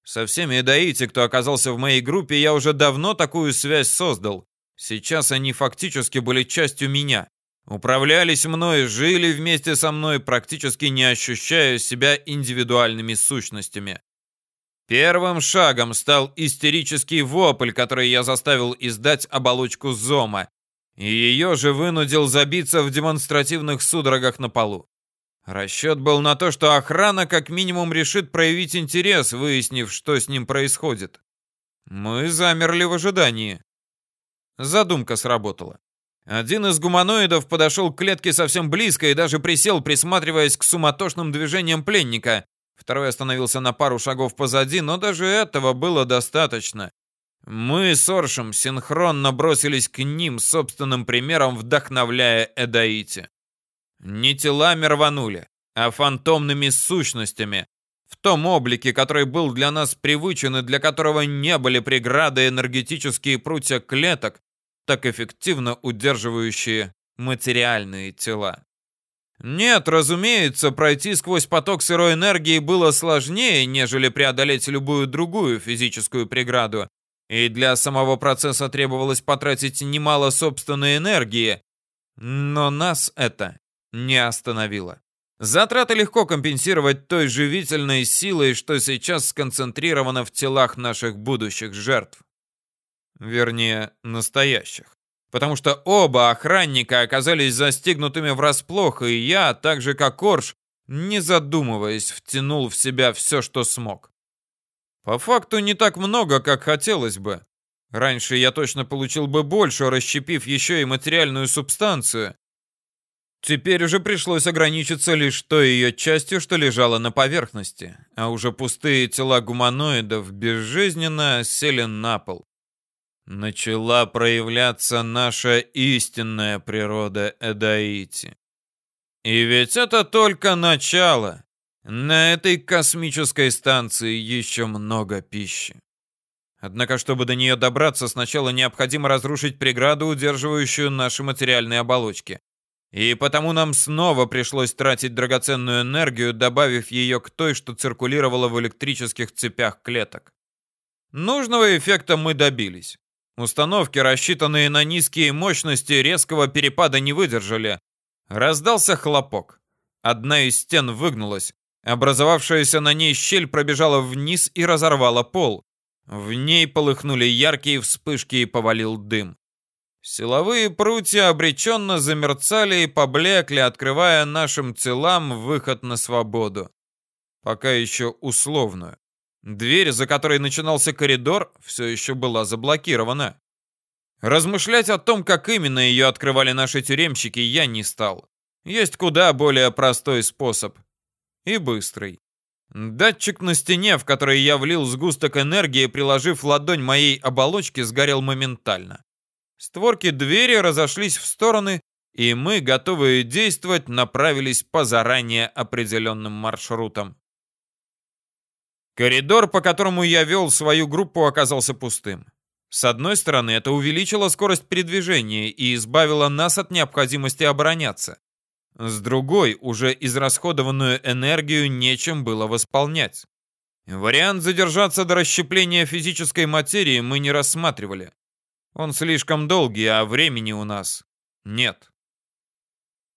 Со всеми эдаити, кто оказался в моей группе, я уже давно такую связь создал. Сейчас они фактически были частью меня. Управлялись мной, жили вместе со мной, практически не ощущая себя индивидуальными сущностями. Первым шагом стал истерический вопль, который я заставил издать оболочку Зома, и ее же вынудил забиться в демонстративных судорогах на полу. Расчет был на то, что охрана как минимум решит проявить интерес, выяснив, что с ним происходит. Мы замерли в ожидании. Задумка сработала. Один из гуманоидов подошел к клетке совсем близко и даже присел, присматриваясь к суматошным движениям пленника. Второй остановился на пару шагов позади, но даже этого было достаточно. Мы с Оршем синхронно бросились к ним, собственным примером вдохновляя Эдаити. Не телами рванули, а фантомными сущностями, в том облике, который был для нас привычен и для которого не были преграды энергетические прутья клеток, так эффективно удерживающие материальные тела. Нет, разумеется, пройти сквозь поток сырой энергии было сложнее, нежели преодолеть любую другую физическую преграду, и для самого процесса требовалось потратить немало собственной энергии, но нас это не остановило. Затраты легко компенсировать той живительной силой, что сейчас сконцентрировано в телах наших будущих жертв. Вернее, настоящих. Потому что оба охранника оказались застигнутыми врасплох, и я, так же как Корж, не задумываясь, втянул в себя все, что смог. По факту не так много, как хотелось бы. Раньше я точно получил бы больше, расщепив еще и материальную субстанцию. Теперь уже пришлось ограничиться лишь той ее частью, что лежала на поверхности, а уже пустые тела гуманоидов безжизненно сели на пол. Начала проявляться наша истинная природа Эдаити. И ведь это только начало. На этой космической станции еще много пищи. Однако, чтобы до нее добраться, сначала необходимо разрушить преграду, удерживающую наши материальные оболочки. И потому нам снова пришлось тратить драгоценную энергию, добавив ее к той, что циркулировала в электрических цепях клеток. Нужного эффекта мы добились. Установки, рассчитанные на низкие мощности, резкого перепада не выдержали. Раздался хлопок. Одна из стен выгнулась, Образовавшаяся на ней щель пробежала вниз и разорвала пол. В ней полыхнули яркие вспышки и повалил дым. Силовые прутья обреченно замерцали и поблекли, открывая нашим телам выход на свободу. Пока еще условную. Дверь, за которой начинался коридор, все еще была заблокирована. Размышлять о том, как именно ее открывали наши тюремщики, я не стал. Есть куда более простой способ и быстрый. Датчик на стене, в который я влил сгусток энергии, приложив ладонь моей оболочки, сгорел моментально. Створки двери разошлись в стороны, и мы, готовые действовать, направились по заранее определенным маршрутам. Коридор, по которому я вел свою группу, оказался пустым. С одной стороны, это увеличило скорость передвижения и избавило нас от необходимости обороняться. С другой, уже израсходованную энергию нечем было восполнять. Вариант задержаться до расщепления физической материи мы не рассматривали. Он слишком долгий, а времени у нас нет.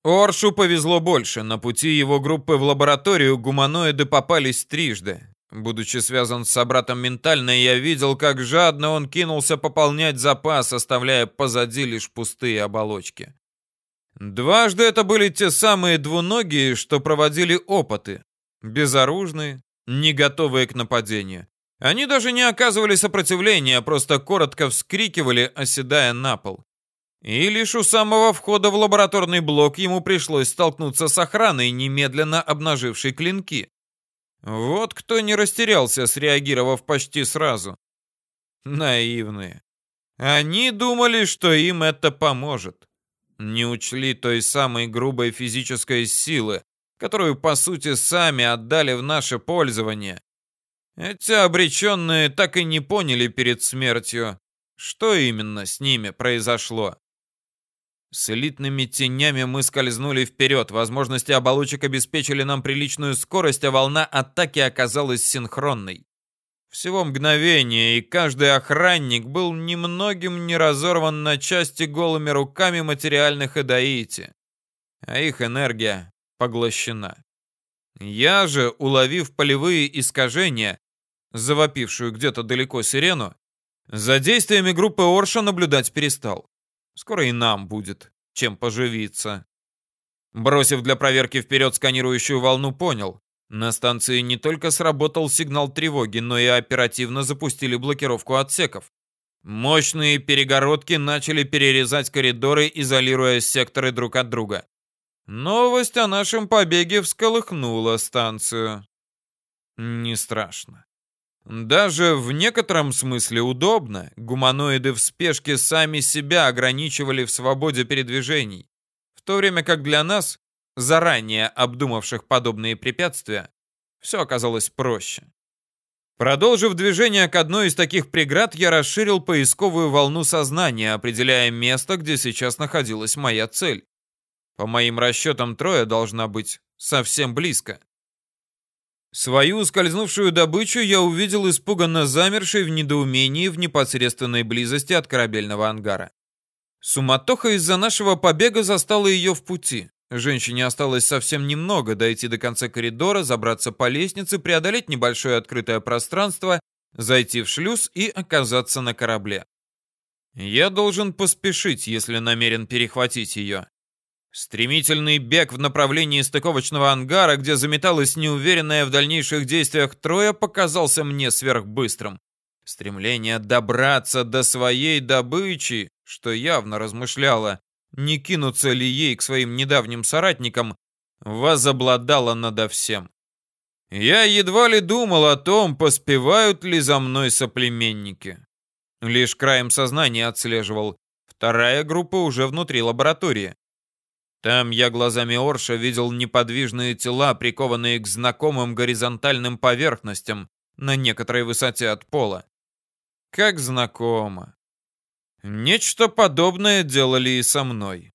Оршу повезло больше. На пути его группы в лабораторию гуманоиды попались трижды. Будучи связан с собратом ментально, я видел, как жадно он кинулся пополнять запас, оставляя позади лишь пустые оболочки. Дважды это были те самые двуногие, что проводили опыты. Безоружные, не готовые к нападению. Они даже не оказывали сопротивления, а просто коротко вскрикивали, оседая на пол. И лишь у самого входа в лабораторный блок ему пришлось столкнуться с охраной, немедленно обнажившей клинки. Вот кто не растерялся, среагировав почти сразу. Наивные. Они думали, что им это поможет. Не учли той самой грубой физической силы, которую, по сути, сами отдали в наше пользование. Эти обреченные так и не поняли перед смертью, что именно с ними произошло. С элитными тенями мы скользнули вперед. Возможности оболочек обеспечили нам приличную скорость, а волна атаки оказалась синхронной. Всего мгновение, и каждый охранник был немногим не разорван на части голыми руками материальных Эдаити, а их энергия поглощена. Я же, уловив полевые искажения, завопившую где-то далеко сирену, за действиями группы Орша наблюдать перестал. Скоро и нам будет чем поживиться. Бросив для проверки вперед сканирующую волну, понял. На станции не только сработал сигнал тревоги, но и оперативно запустили блокировку отсеков. Мощные перегородки начали перерезать коридоры, изолируя секторы друг от друга. Новость о нашем побеге всколыхнула станцию. Не страшно. Даже в некотором смысле удобно. Гуманоиды в спешке сами себя ограничивали в свободе передвижений, в то время как для нас, заранее обдумавших подобные препятствия, все оказалось проще. Продолжив движение к одной из таких преград, я расширил поисковую волну сознания, определяя место, где сейчас находилась моя цель. По моим расчетам, трое должна быть совсем близко. Свою скользнувшую добычу я увидел испуганно замершей в недоумении в непосредственной близости от корабельного ангара. Суматоха из-за нашего побега застала ее в пути. Женщине осталось совсем немного дойти до конца коридора, забраться по лестнице, преодолеть небольшое открытое пространство, зайти в шлюз и оказаться на корабле. Я должен поспешить, если намерен перехватить ее. Стремительный бег в направлении стыковочного ангара, где заметалась неуверенная в дальнейших действиях Троя, показался мне сверхбыстрым. Стремление добраться до своей добычи, что явно размышляла, не кинуться ли ей к своим недавним соратникам, возобладало надо всем. Я едва ли думал о том, поспевают ли за мной соплеменники. Лишь краем сознания отслеживал. Вторая группа уже внутри лаборатории. Там я глазами Орша видел неподвижные тела, прикованные к знакомым горизонтальным поверхностям на некоторой высоте от пола. Как знакомо. Нечто подобное делали и со мной.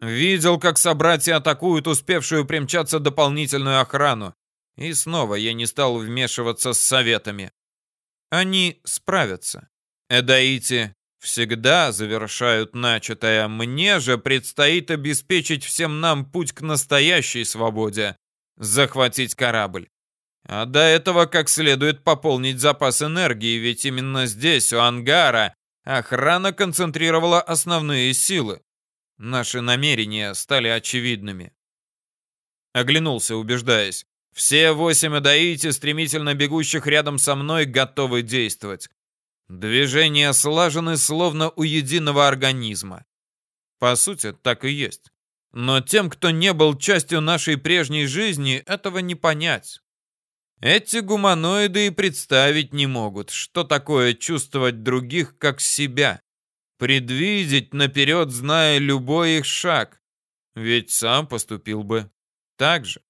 Видел, как собратья атакуют успевшую примчаться дополнительную охрану. И снова я не стал вмешиваться с советами. Они справятся. Эдаити всегда завершают начатое. Мне же предстоит обеспечить всем нам путь к настоящей свободе, захватить корабль. А до этого как следует пополнить запас энергии, ведь именно здесь, у ангара, охрана концентрировала основные силы. Наши намерения стали очевидными. Оглянулся, убеждаясь. Все восемь адаити, стремительно бегущих рядом со мной, готовы действовать. Движения слажены словно у единого организма. По сути, так и есть. Но тем, кто не был частью нашей прежней жизни, этого не понять. Эти гуманоиды и представить не могут, что такое чувствовать других как себя. Предвидеть наперед, зная любой их шаг. Ведь сам поступил бы так же.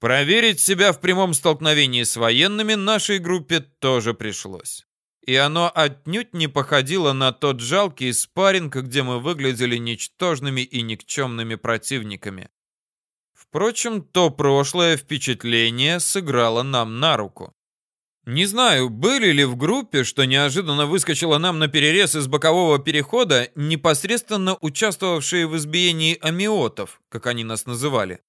Проверить себя в прямом столкновении с военными нашей группе тоже пришлось. И оно отнюдь не походило на тот жалкий спарринг, где мы выглядели ничтожными и никчемными противниками. Впрочем, то прошлое впечатление сыграло нам на руку. Не знаю, были ли в группе, что неожиданно выскочило нам на перерез из бокового перехода, непосредственно участвовавшие в избиении амиотов, как они нас называли.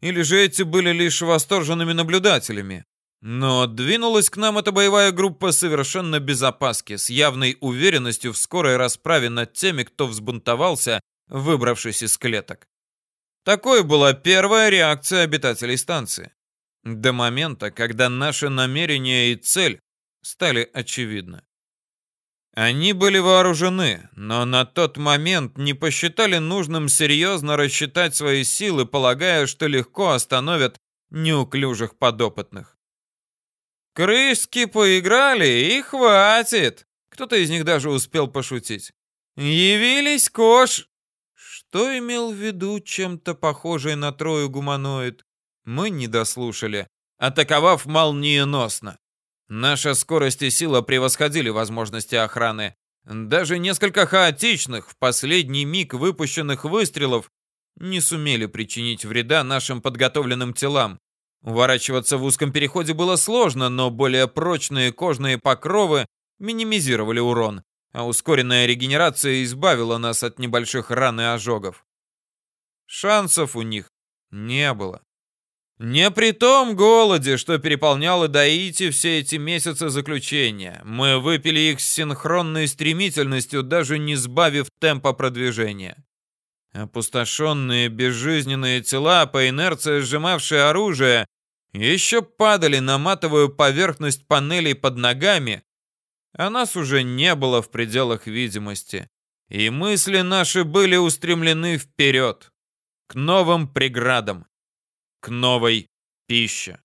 Или же эти были лишь восторженными наблюдателями. Но двинулась к нам эта боевая группа совершенно без опаски, с явной уверенностью в скорой расправе над теми, кто взбунтовался, выбравшись из клеток. Такой была первая реакция обитателей станции. До момента, когда наши намерения и цель стали очевидны. Они были вооружены, но на тот момент не посчитали нужным серьезно рассчитать свои силы, полагая, что легко остановят неуклюжих подопытных. Крыски поиграли и хватит. Кто-то из них даже успел пошутить. Явились кош что имел в виду чем-то похожий на трою гуманоид? Мы не дослушали, атаковав молниеносно. Наша скорость и сила превосходили возможности охраны. Даже несколько хаотичных, в последний миг выпущенных выстрелов не сумели причинить вреда нашим подготовленным телам. Уворачиваться в узком переходе было сложно, но более прочные кожные покровы минимизировали урон, а ускоренная регенерация избавила нас от небольших ран и ожогов. Шансов у них не было. Не при том голоде, что переполнял Даити все эти месяцы заключения. Мы выпили их с синхронной стремительностью, даже не сбавив темпа продвижения. Опустошенные безжизненные тела, по инерции сжимавшие оружие, еще падали на матовую поверхность панелей под ногами, а нас уже не было в пределах видимости, и мысли наши были устремлены вперед, к новым преградам, к новой пище.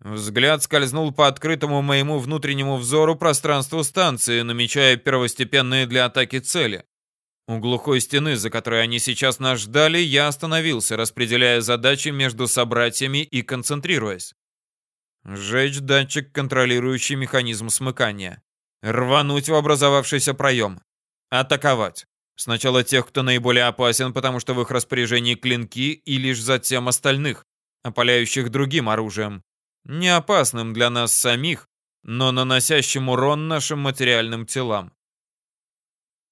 Взгляд скользнул по открытому моему внутреннему взору пространству станции, намечая первостепенные для атаки цели. У глухой стены, за которой они сейчас нас ждали, я остановился, распределяя задачи между собратьями и концентрируясь. Сжечь датчик, контролирующий механизм смыкания. Рвануть в образовавшийся проем. Атаковать. Сначала тех, кто наиболее опасен, потому что в их распоряжении клинки, и лишь затем остальных, опаляющих другим оружием. Не опасным для нас самих, но наносящим урон нашим материальным телам.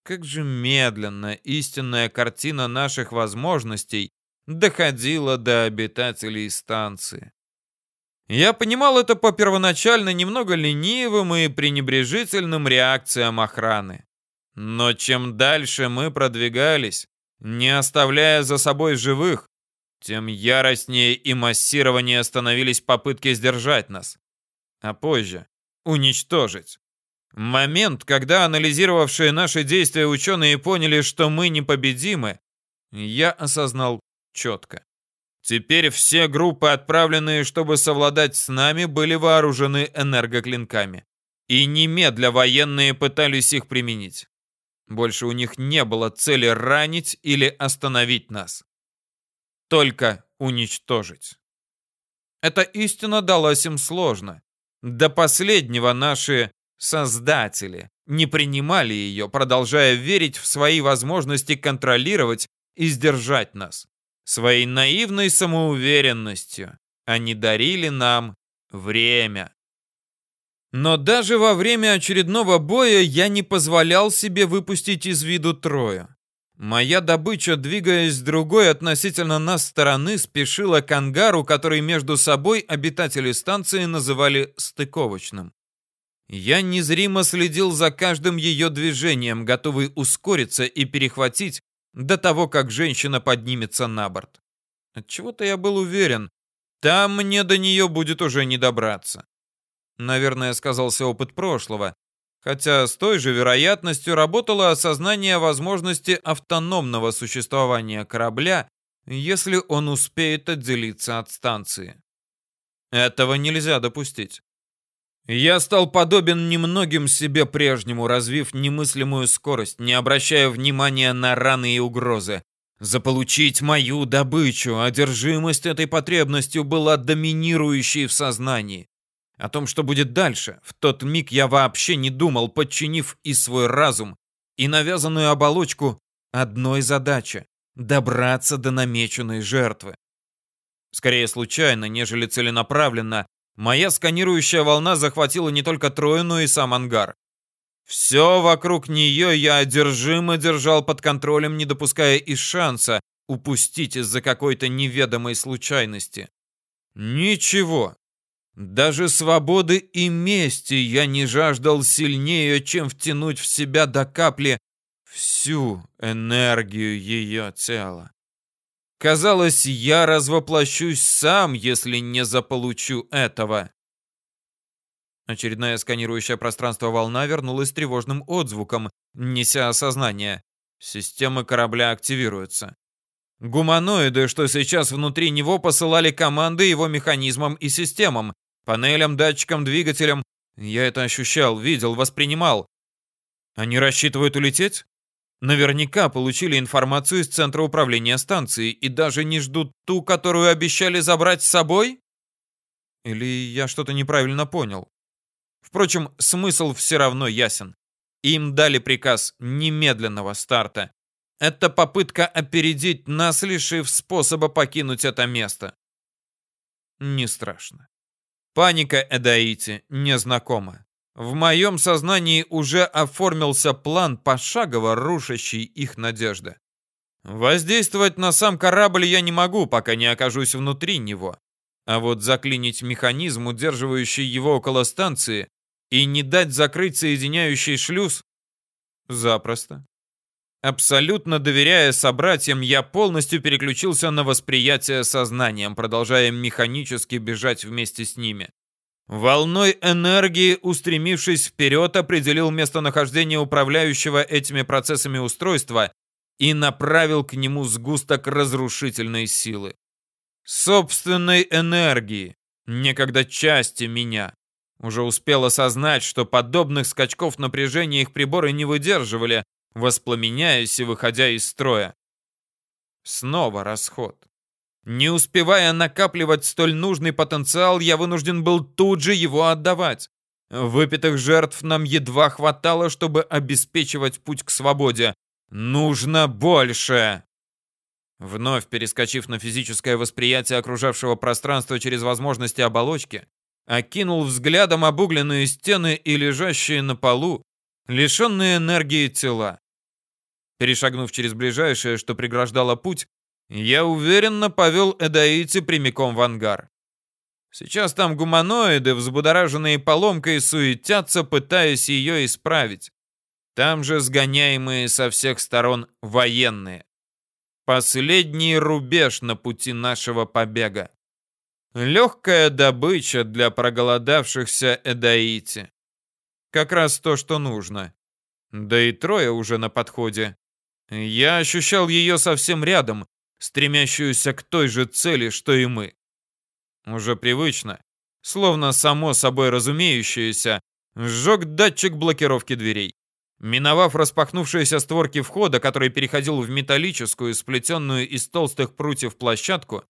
Как же медленно истинная картина наших возможностей доходила до обитателей станции. Я понимал это по первоначально немного ленивым и пренебрежительным реакциям охраны. Но чем дальше мы продвигались, не оставляя за собой живых, тем яростнее и массированнее становились попытки сдержать нас. А позже уничтожить. Момент, когда анализировавшие наши действия ученые поняли, что мы непобедимы, я осознал четко. Теперь все группы, отправленные, чтобы совладать с нами, были вооружены энергоклинками. И немедля военные пытались их применить. Больше у них не было цели ранить или остановить нас. Только уничтожить. Эта истина далась им сложно. До последнего наши создатели не принимали ее, продолжая верить в свои возможности контролировать и сдержать нас. Своей наивной самоуверенностью они дарили нам время. Но даже во время очередного боя я не позволял себе выпустить из виду Трою. Моя добыча, двигаясь другой относительно нас стороны, спешила к ангару, который между собой обитатели станции называли стыковочным. Я незримо следил за каждым ее движением, готовый ускориться и перехватить до того, как женщина поднимется на борт. Отчего-то я был уверен, там мне до нее будет уже не добраться. Наверное, сказался опыт прошлого, хотя с той же вероятностью работало осознание возможности автономного существования корабля, если он успеет отделиться от станции. Этого нельзя допустить. Я стал подобен немногим себе прежнему, развив немыслимую скорость, не обращая внимания на раны и угрозы. заполучить мою добычу. Одержимость этой потребностью была доминирующей в сознании. О том, что будет дальше, в тот миг я вообще не думал, подчинив и свой разум, и навязанную оболочку одной задачи — добраться до намеченной жертвы. Скорее случайно, нежели целенаправленно, моя сканирующая волна захватила не только Трою, но и сам ангар. Все вокруг нее я одержимо держал под контролем, не допуская и шанса упустить из-за какой-то неведомой случайности. Ничего, даже свободы и мести я не жаждал сильнее, чем втянуть в себя до капли всю энергию ее тела. Казалось, я развоплощусь сам, если не заполучу этого. Очередная сканирующая пространство волна вернулась тревожным отзвуком, неся осознание. Системы корабля активируются. Гуманоиды, что сейчас внутри него, посылали команды его механизмам и системам, Панелям, датчикам, двигателям. Я это ощущал, видел, воспринимал. Они рассчитывают улететь? Наверняка получили информацию из центра управления станции и даже не ждут ту, которую обещали забрать с собой? Или я что-то неправильно понял? Впрочем, смысл все равно ясен. Им дали приказ немедленного старта. Это попытка опередить нас, лишив способа покинуть это место. Не страшно. Паника Эдаити незнакома. В моем сознании уже оформился план, пошагово рушащий их надежды. Воздействовать на сам корабль я не могу, пока не окажусь внутри него. А вот заклинить механизм, удерживающий его около станции, и не дать закрыть соединяющий шлюз — запросто. Абсолютно доверяя собратьям, я полностью переключился на восприятие сознанием, продолжая механически бежать вместе с ними. Волной энергии, устремившись вперед, определил местонахождение управляющего этими процессами устройства и направил к нему сгусток разрушительной силы. Собственной энергии, некогда части меня. Уже успел осознать, что подобных скачков напряжения их приборы не выдерживали, воспламеняясь и выходя из строя. Снова расход. Не успевая накапливать столь нужный потенциал, я вынужден был тут же его отдавать. Выпитых жертв нам едва хватало, чтобы обеспечивать путь к свободе. Нужно больше! Вновь перескочив на физическое восприятие окружавшего пространства через возможности оболочки, окинул взглядом обугленные стены и лежащие на полу, лишенные энергии тела. Перешагнув через ближайшее, что преграждало путь, я уверенно повел Эдаити прямиком в ангар. Сейчас там гуманоиды, взбудораженные поломкой, суетятся, пытаясь ее исправить. Там же сгоняемые со всех сторон военные. Последний рубеж на пути нашего побега. Легкая добыча для проголодавшихся Эдаити. Как раз то, что нужно. Да и трое уже на подходе. Я ощущал ее совсем рядом, стремящуюся к той же цели, что и мы. Уже привычно, словно само собой разумеющееся, сжег датчик блокировки дверей. Миновав распахнувшиеся створки входа, который переходил в металлическую, сплетенную из толстых прутьев площадку,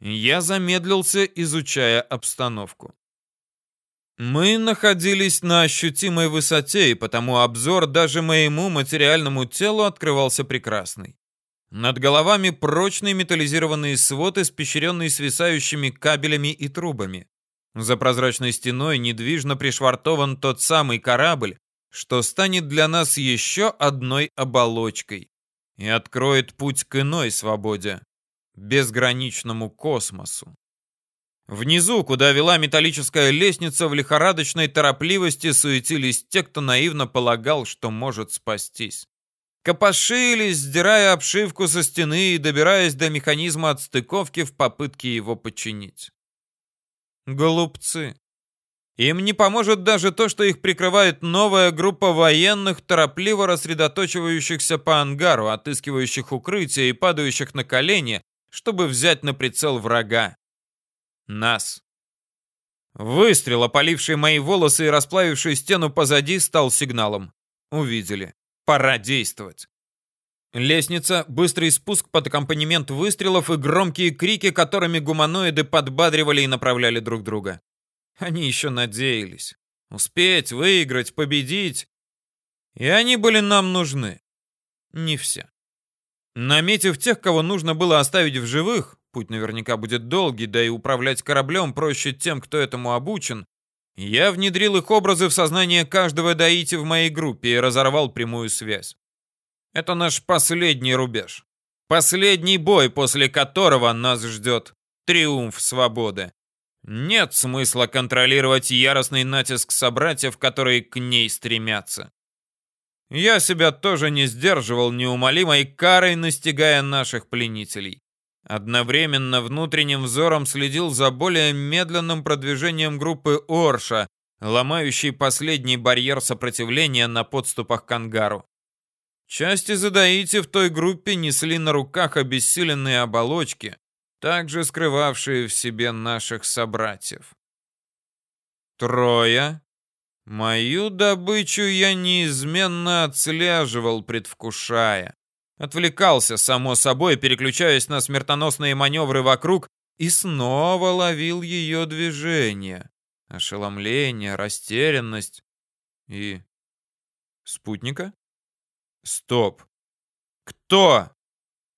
я замедлился, изучая обстановку. Мы находились на ощутимой высоте, и потому обзор даже моему материальному телу открывался прекрасный. Над головами прочный металлизированный свод, испещренный свисающими кабелями и трубами. За прозрачной стеной недвижно пришвартован тот самый корабль, что станет для нас еще одной оболочкой и откроет путь к иной свободе, безграничному космосу. Внизу, куда вела металлическая лестница, в лихорадочной торопливости суетились те, кто наивно полагал, что может спастись. Копошились, сдирая обшивку со стены и добираясь до механизма отстыковки в попытке его починить. Голубцы. Им не поможет даже то, что их прикрывает новая группа военных, торопливо рассредоточивающихся по ангару, отыскивающих укрытия и падающих на колени, чтобы взять на прицел врага. Нас. Выстрел, опаливший мои волосы и расплавивший стену позади, стал сигналом. Увидели. Пора действовать. Лестница, быстрый спуск под аккомпанемент выстрелов и громкие крики, которыми гуманоиды подбадривали и направляли друг друга. Они еще надеялись. Успеть, выиграть, победить. И они были нам нужны. Не все. Наметив тех, кого нужно было оставить в живых, путь наверняка будет долгий, да и управлять кораблем проще тем, кто этому обучен, я внедрил их образы в сознание каждого Даити в моей группе и разорвал прямую связь. Это наш последний рубеж. Последний бой, после которого нас ждет триумф свободы. Нет смысла контролировать яростный натиск собратьев, которые к ней стремятся. Я себя тоже не сдерживал неумолимой карой, настигая наших пленителей. Одновременно внутренним взором следил за более медленным продвижением группы Орша, ломающей последний барьер сопротивления на подступах к ангару. Части задаити в той группе несли на руках обессиленные оболочки, также скрывавшие в себе наших собратьев. Трое. Мою добычу я неизменно отслеживал, предвкушая. Отвлекался, само собой, переключаясь на смертоносные маневры вокруг, и снова ловил ее движение. Ошеломление, растерянность и... Спутника? Стоп. Кто?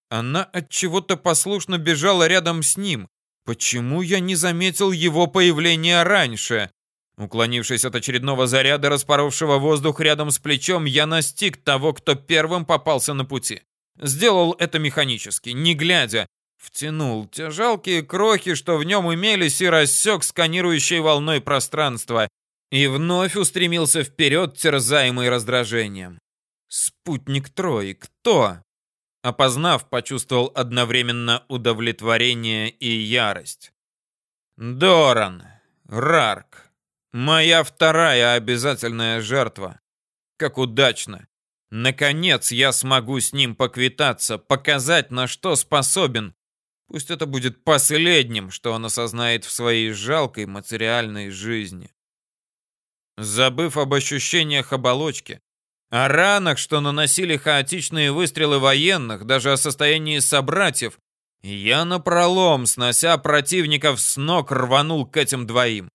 Она от чего-то послушно бежала рядом с ним. Почему я не заметил его появления раньше? Уклонившись от очередного заряда, распоровшего воздух рядом с плечом, я настиг того, кто первым попался на пути. Сделал это механически, не глядя. Втянул те жалкие крохи, что в нем имелись, и рассек сканирующей волной пространство. И вновь устремился вперед, терзаемый раздражением. Спутник Трои, кто? Опознав, почувствовал одновременно удовлетворение и ярость. Доран, Рарк, Моя вторая обязательная жертва. Как удачно. Наконец я смогу с ним поквитаться, показать, на что способен. Пусть это будет последним, что он осознает в своей жалкой материальной жизни. Забыв об ощущениях оболочки, о ранах, что наносили хаотичные выстрелы военных, даже о состоянии собратьев, я напролом, снося противников с ног, рванул к этим двоим.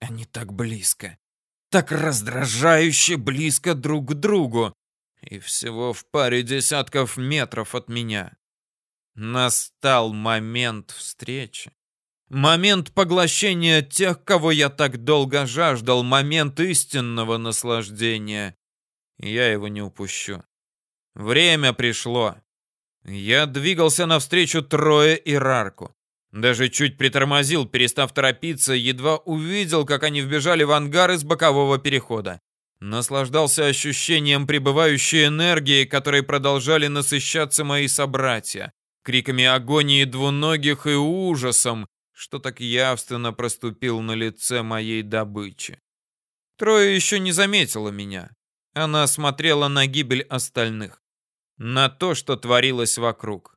Они так близко, так раздражающе близко друг к другу, и всего в паре десятков метров от меня. Настал момент встречи. Момент поглощения тех, кого я так долго жаждал, момент истинного наслаждения. Я его не упущу. Время пришло. Я двигался навстречу Трое и Рарку. Даже чуть притормозил, перестав торопиться, едва увидел, как они вбежали в ангар из бокового перехода. Наслаждался ощущением пребывающей энергии, которой продолжали насыщаться мои собратья, криками агонии двуногих и ужасом, что так явственно проступил на лице моей добычи. Трое еще не заметила меня. Она смотрела на гибель остальных, на то, что творилось вокруг.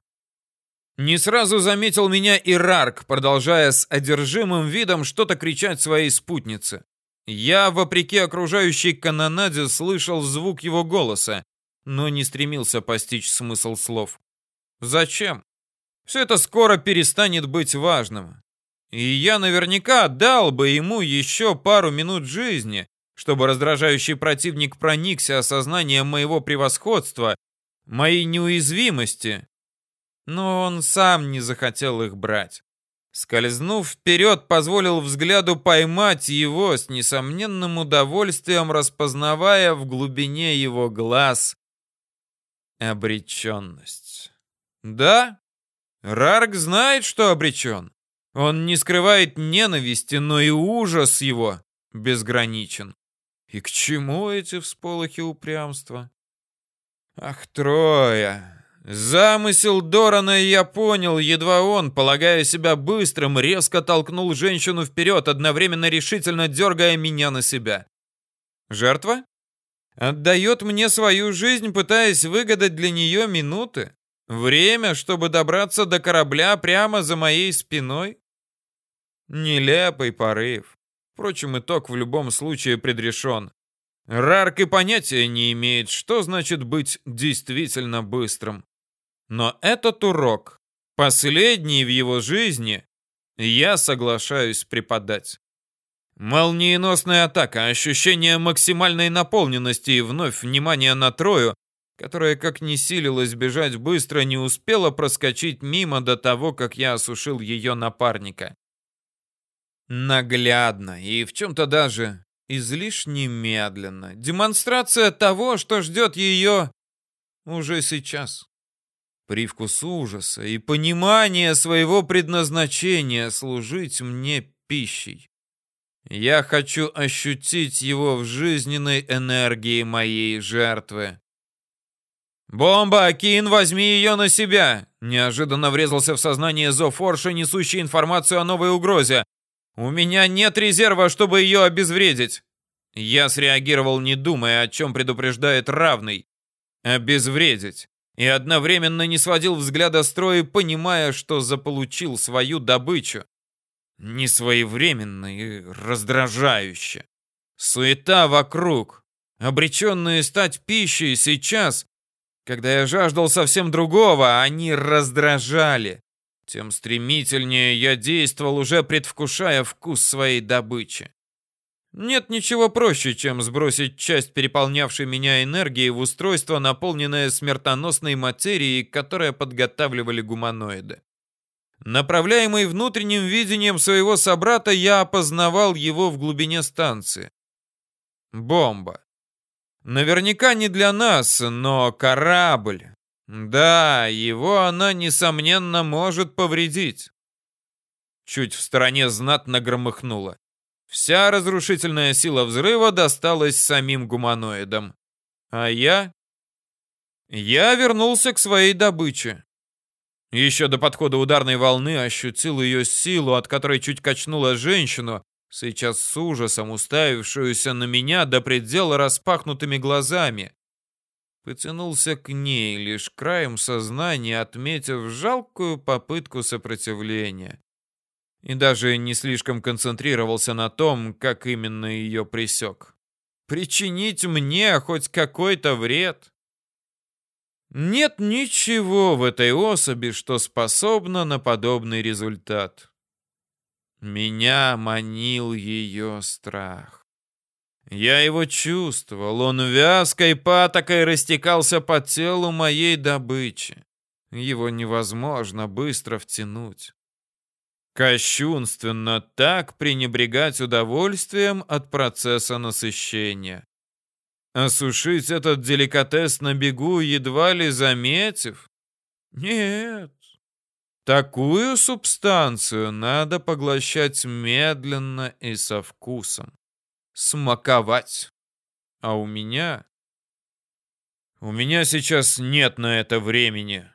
Не сразу заметил меня и Рарк, продолжая с одержимым видом что-то кричать своей спутнице. Я, вопреки окружающей канонаде, слышал звук его голоса, но не стремился постичь смысл слов. Зачем? Все это скоро перестанет быть важным. И я наверняка дал бы ему еще пару минут жизни, чтобы раздражающий противник проникся осознанием моего превосходства, моей неуязвимости но он сам не захотел их брать. Скользнув вперед, позволил взгляду поймать его с несомненным удовольствием, распознавая в глубине его глаз обреченность. Да, Рарк знает, что обречен. Он не скрывает ненависти, но и ужас его безграничен. И к чему эти всполохи упрямства? Ах, Троя, Замысел Дорана я понял, едва он, полагая себя быстрым, резко толкнул женщину вперед, одновременно решительно дергая меня на себя. Жертва? Отдает мне свою жизнь, пытаясь выгадать для нее минуты? Время, чтобы добраться до корабля прямо за моей спиной? Нелепый порыв. Впрочем, итог в любом случае предрешен. Рарк и понятия не имеет, что значит быть действительно быстрым. Но этот урок, последний в его жизни, я соглашаюсь преподать. Молниеносная атака, ощущение максимальной наполненности и вновь внимание на Трою, которая, как не силилась бежать быстро, не успела проскочить мимо до того, как я осушил ее напарника. Наглядно и в чем-то даже излишне медленно. Демонстрация того, что ждет ее уже сейчас. Привкус ужаса и понимание своего предназначения служить мне пищей. Я хочу ощутить его в жизненной энергии моей жертвы. «Бомба, Кин, возьми ее на себя!» Неожиданно врезался в сознание Зофорша, несущий информацию о новой угрозе. «У меня нет резерва, чтобы ее обезвредить!» Я среагировал, не думая, о чем предупреждает равный. «Обезвредить!» И одновременно не сводил взгляда строя, понимая, что заполучил свою добычу. Несвоевременно и раздражающе. Суета вокруг, обреченные стать пищей сейчас когда я жаждал совсем другого, они раздражали. Тем стремительнее я действовал, уже предвкушая вкус своей добычи. Нет ничего проще, чем сбросить часть переполнявшей меня энергии в устройство, наполненное смертоносной материей, которое подготавливали гуманоиды. Направляемый внутренним видением своего собрата, я опознавал его в глубине станции. Бомба. Наверняка не для нас, но корабль. Да, его она, несомненно, может повредить. Чуть в стороне знатно громыхнуло. Вся разрушительная сила взрыва досталась самим гуманоидам. А я... Я вернулся к своей добыче. Еще до подхода ударной волны ощутил ее силу, от которой чуть качнула женщину, сейчас с ужасом уставившуюся на меня до предела распахнутыми глазами. Потянулся к ней, лишь краем сознания отметив жалкую попытку сопротивления. И даже не слишком концентрировался на том, как именно ее присек. Причинить мне хоть какой-то вред? Нет ничего в этой особи, что способно на подобный результат. Меня манил ее страх. Я его чувствовал, он вязкой патокой растекался по телу моей добычи. Его невозможно быстро втянуть. Кощунственно так пренебрегать удовольствием от процесса насыщения. Осушить этот деликатес на бегу, едва ли заметив? Нет, Такую субстанцию надо поглощать медленно и со вкусом. Смаковать. А у меня... У меня сейчас нет на это времени.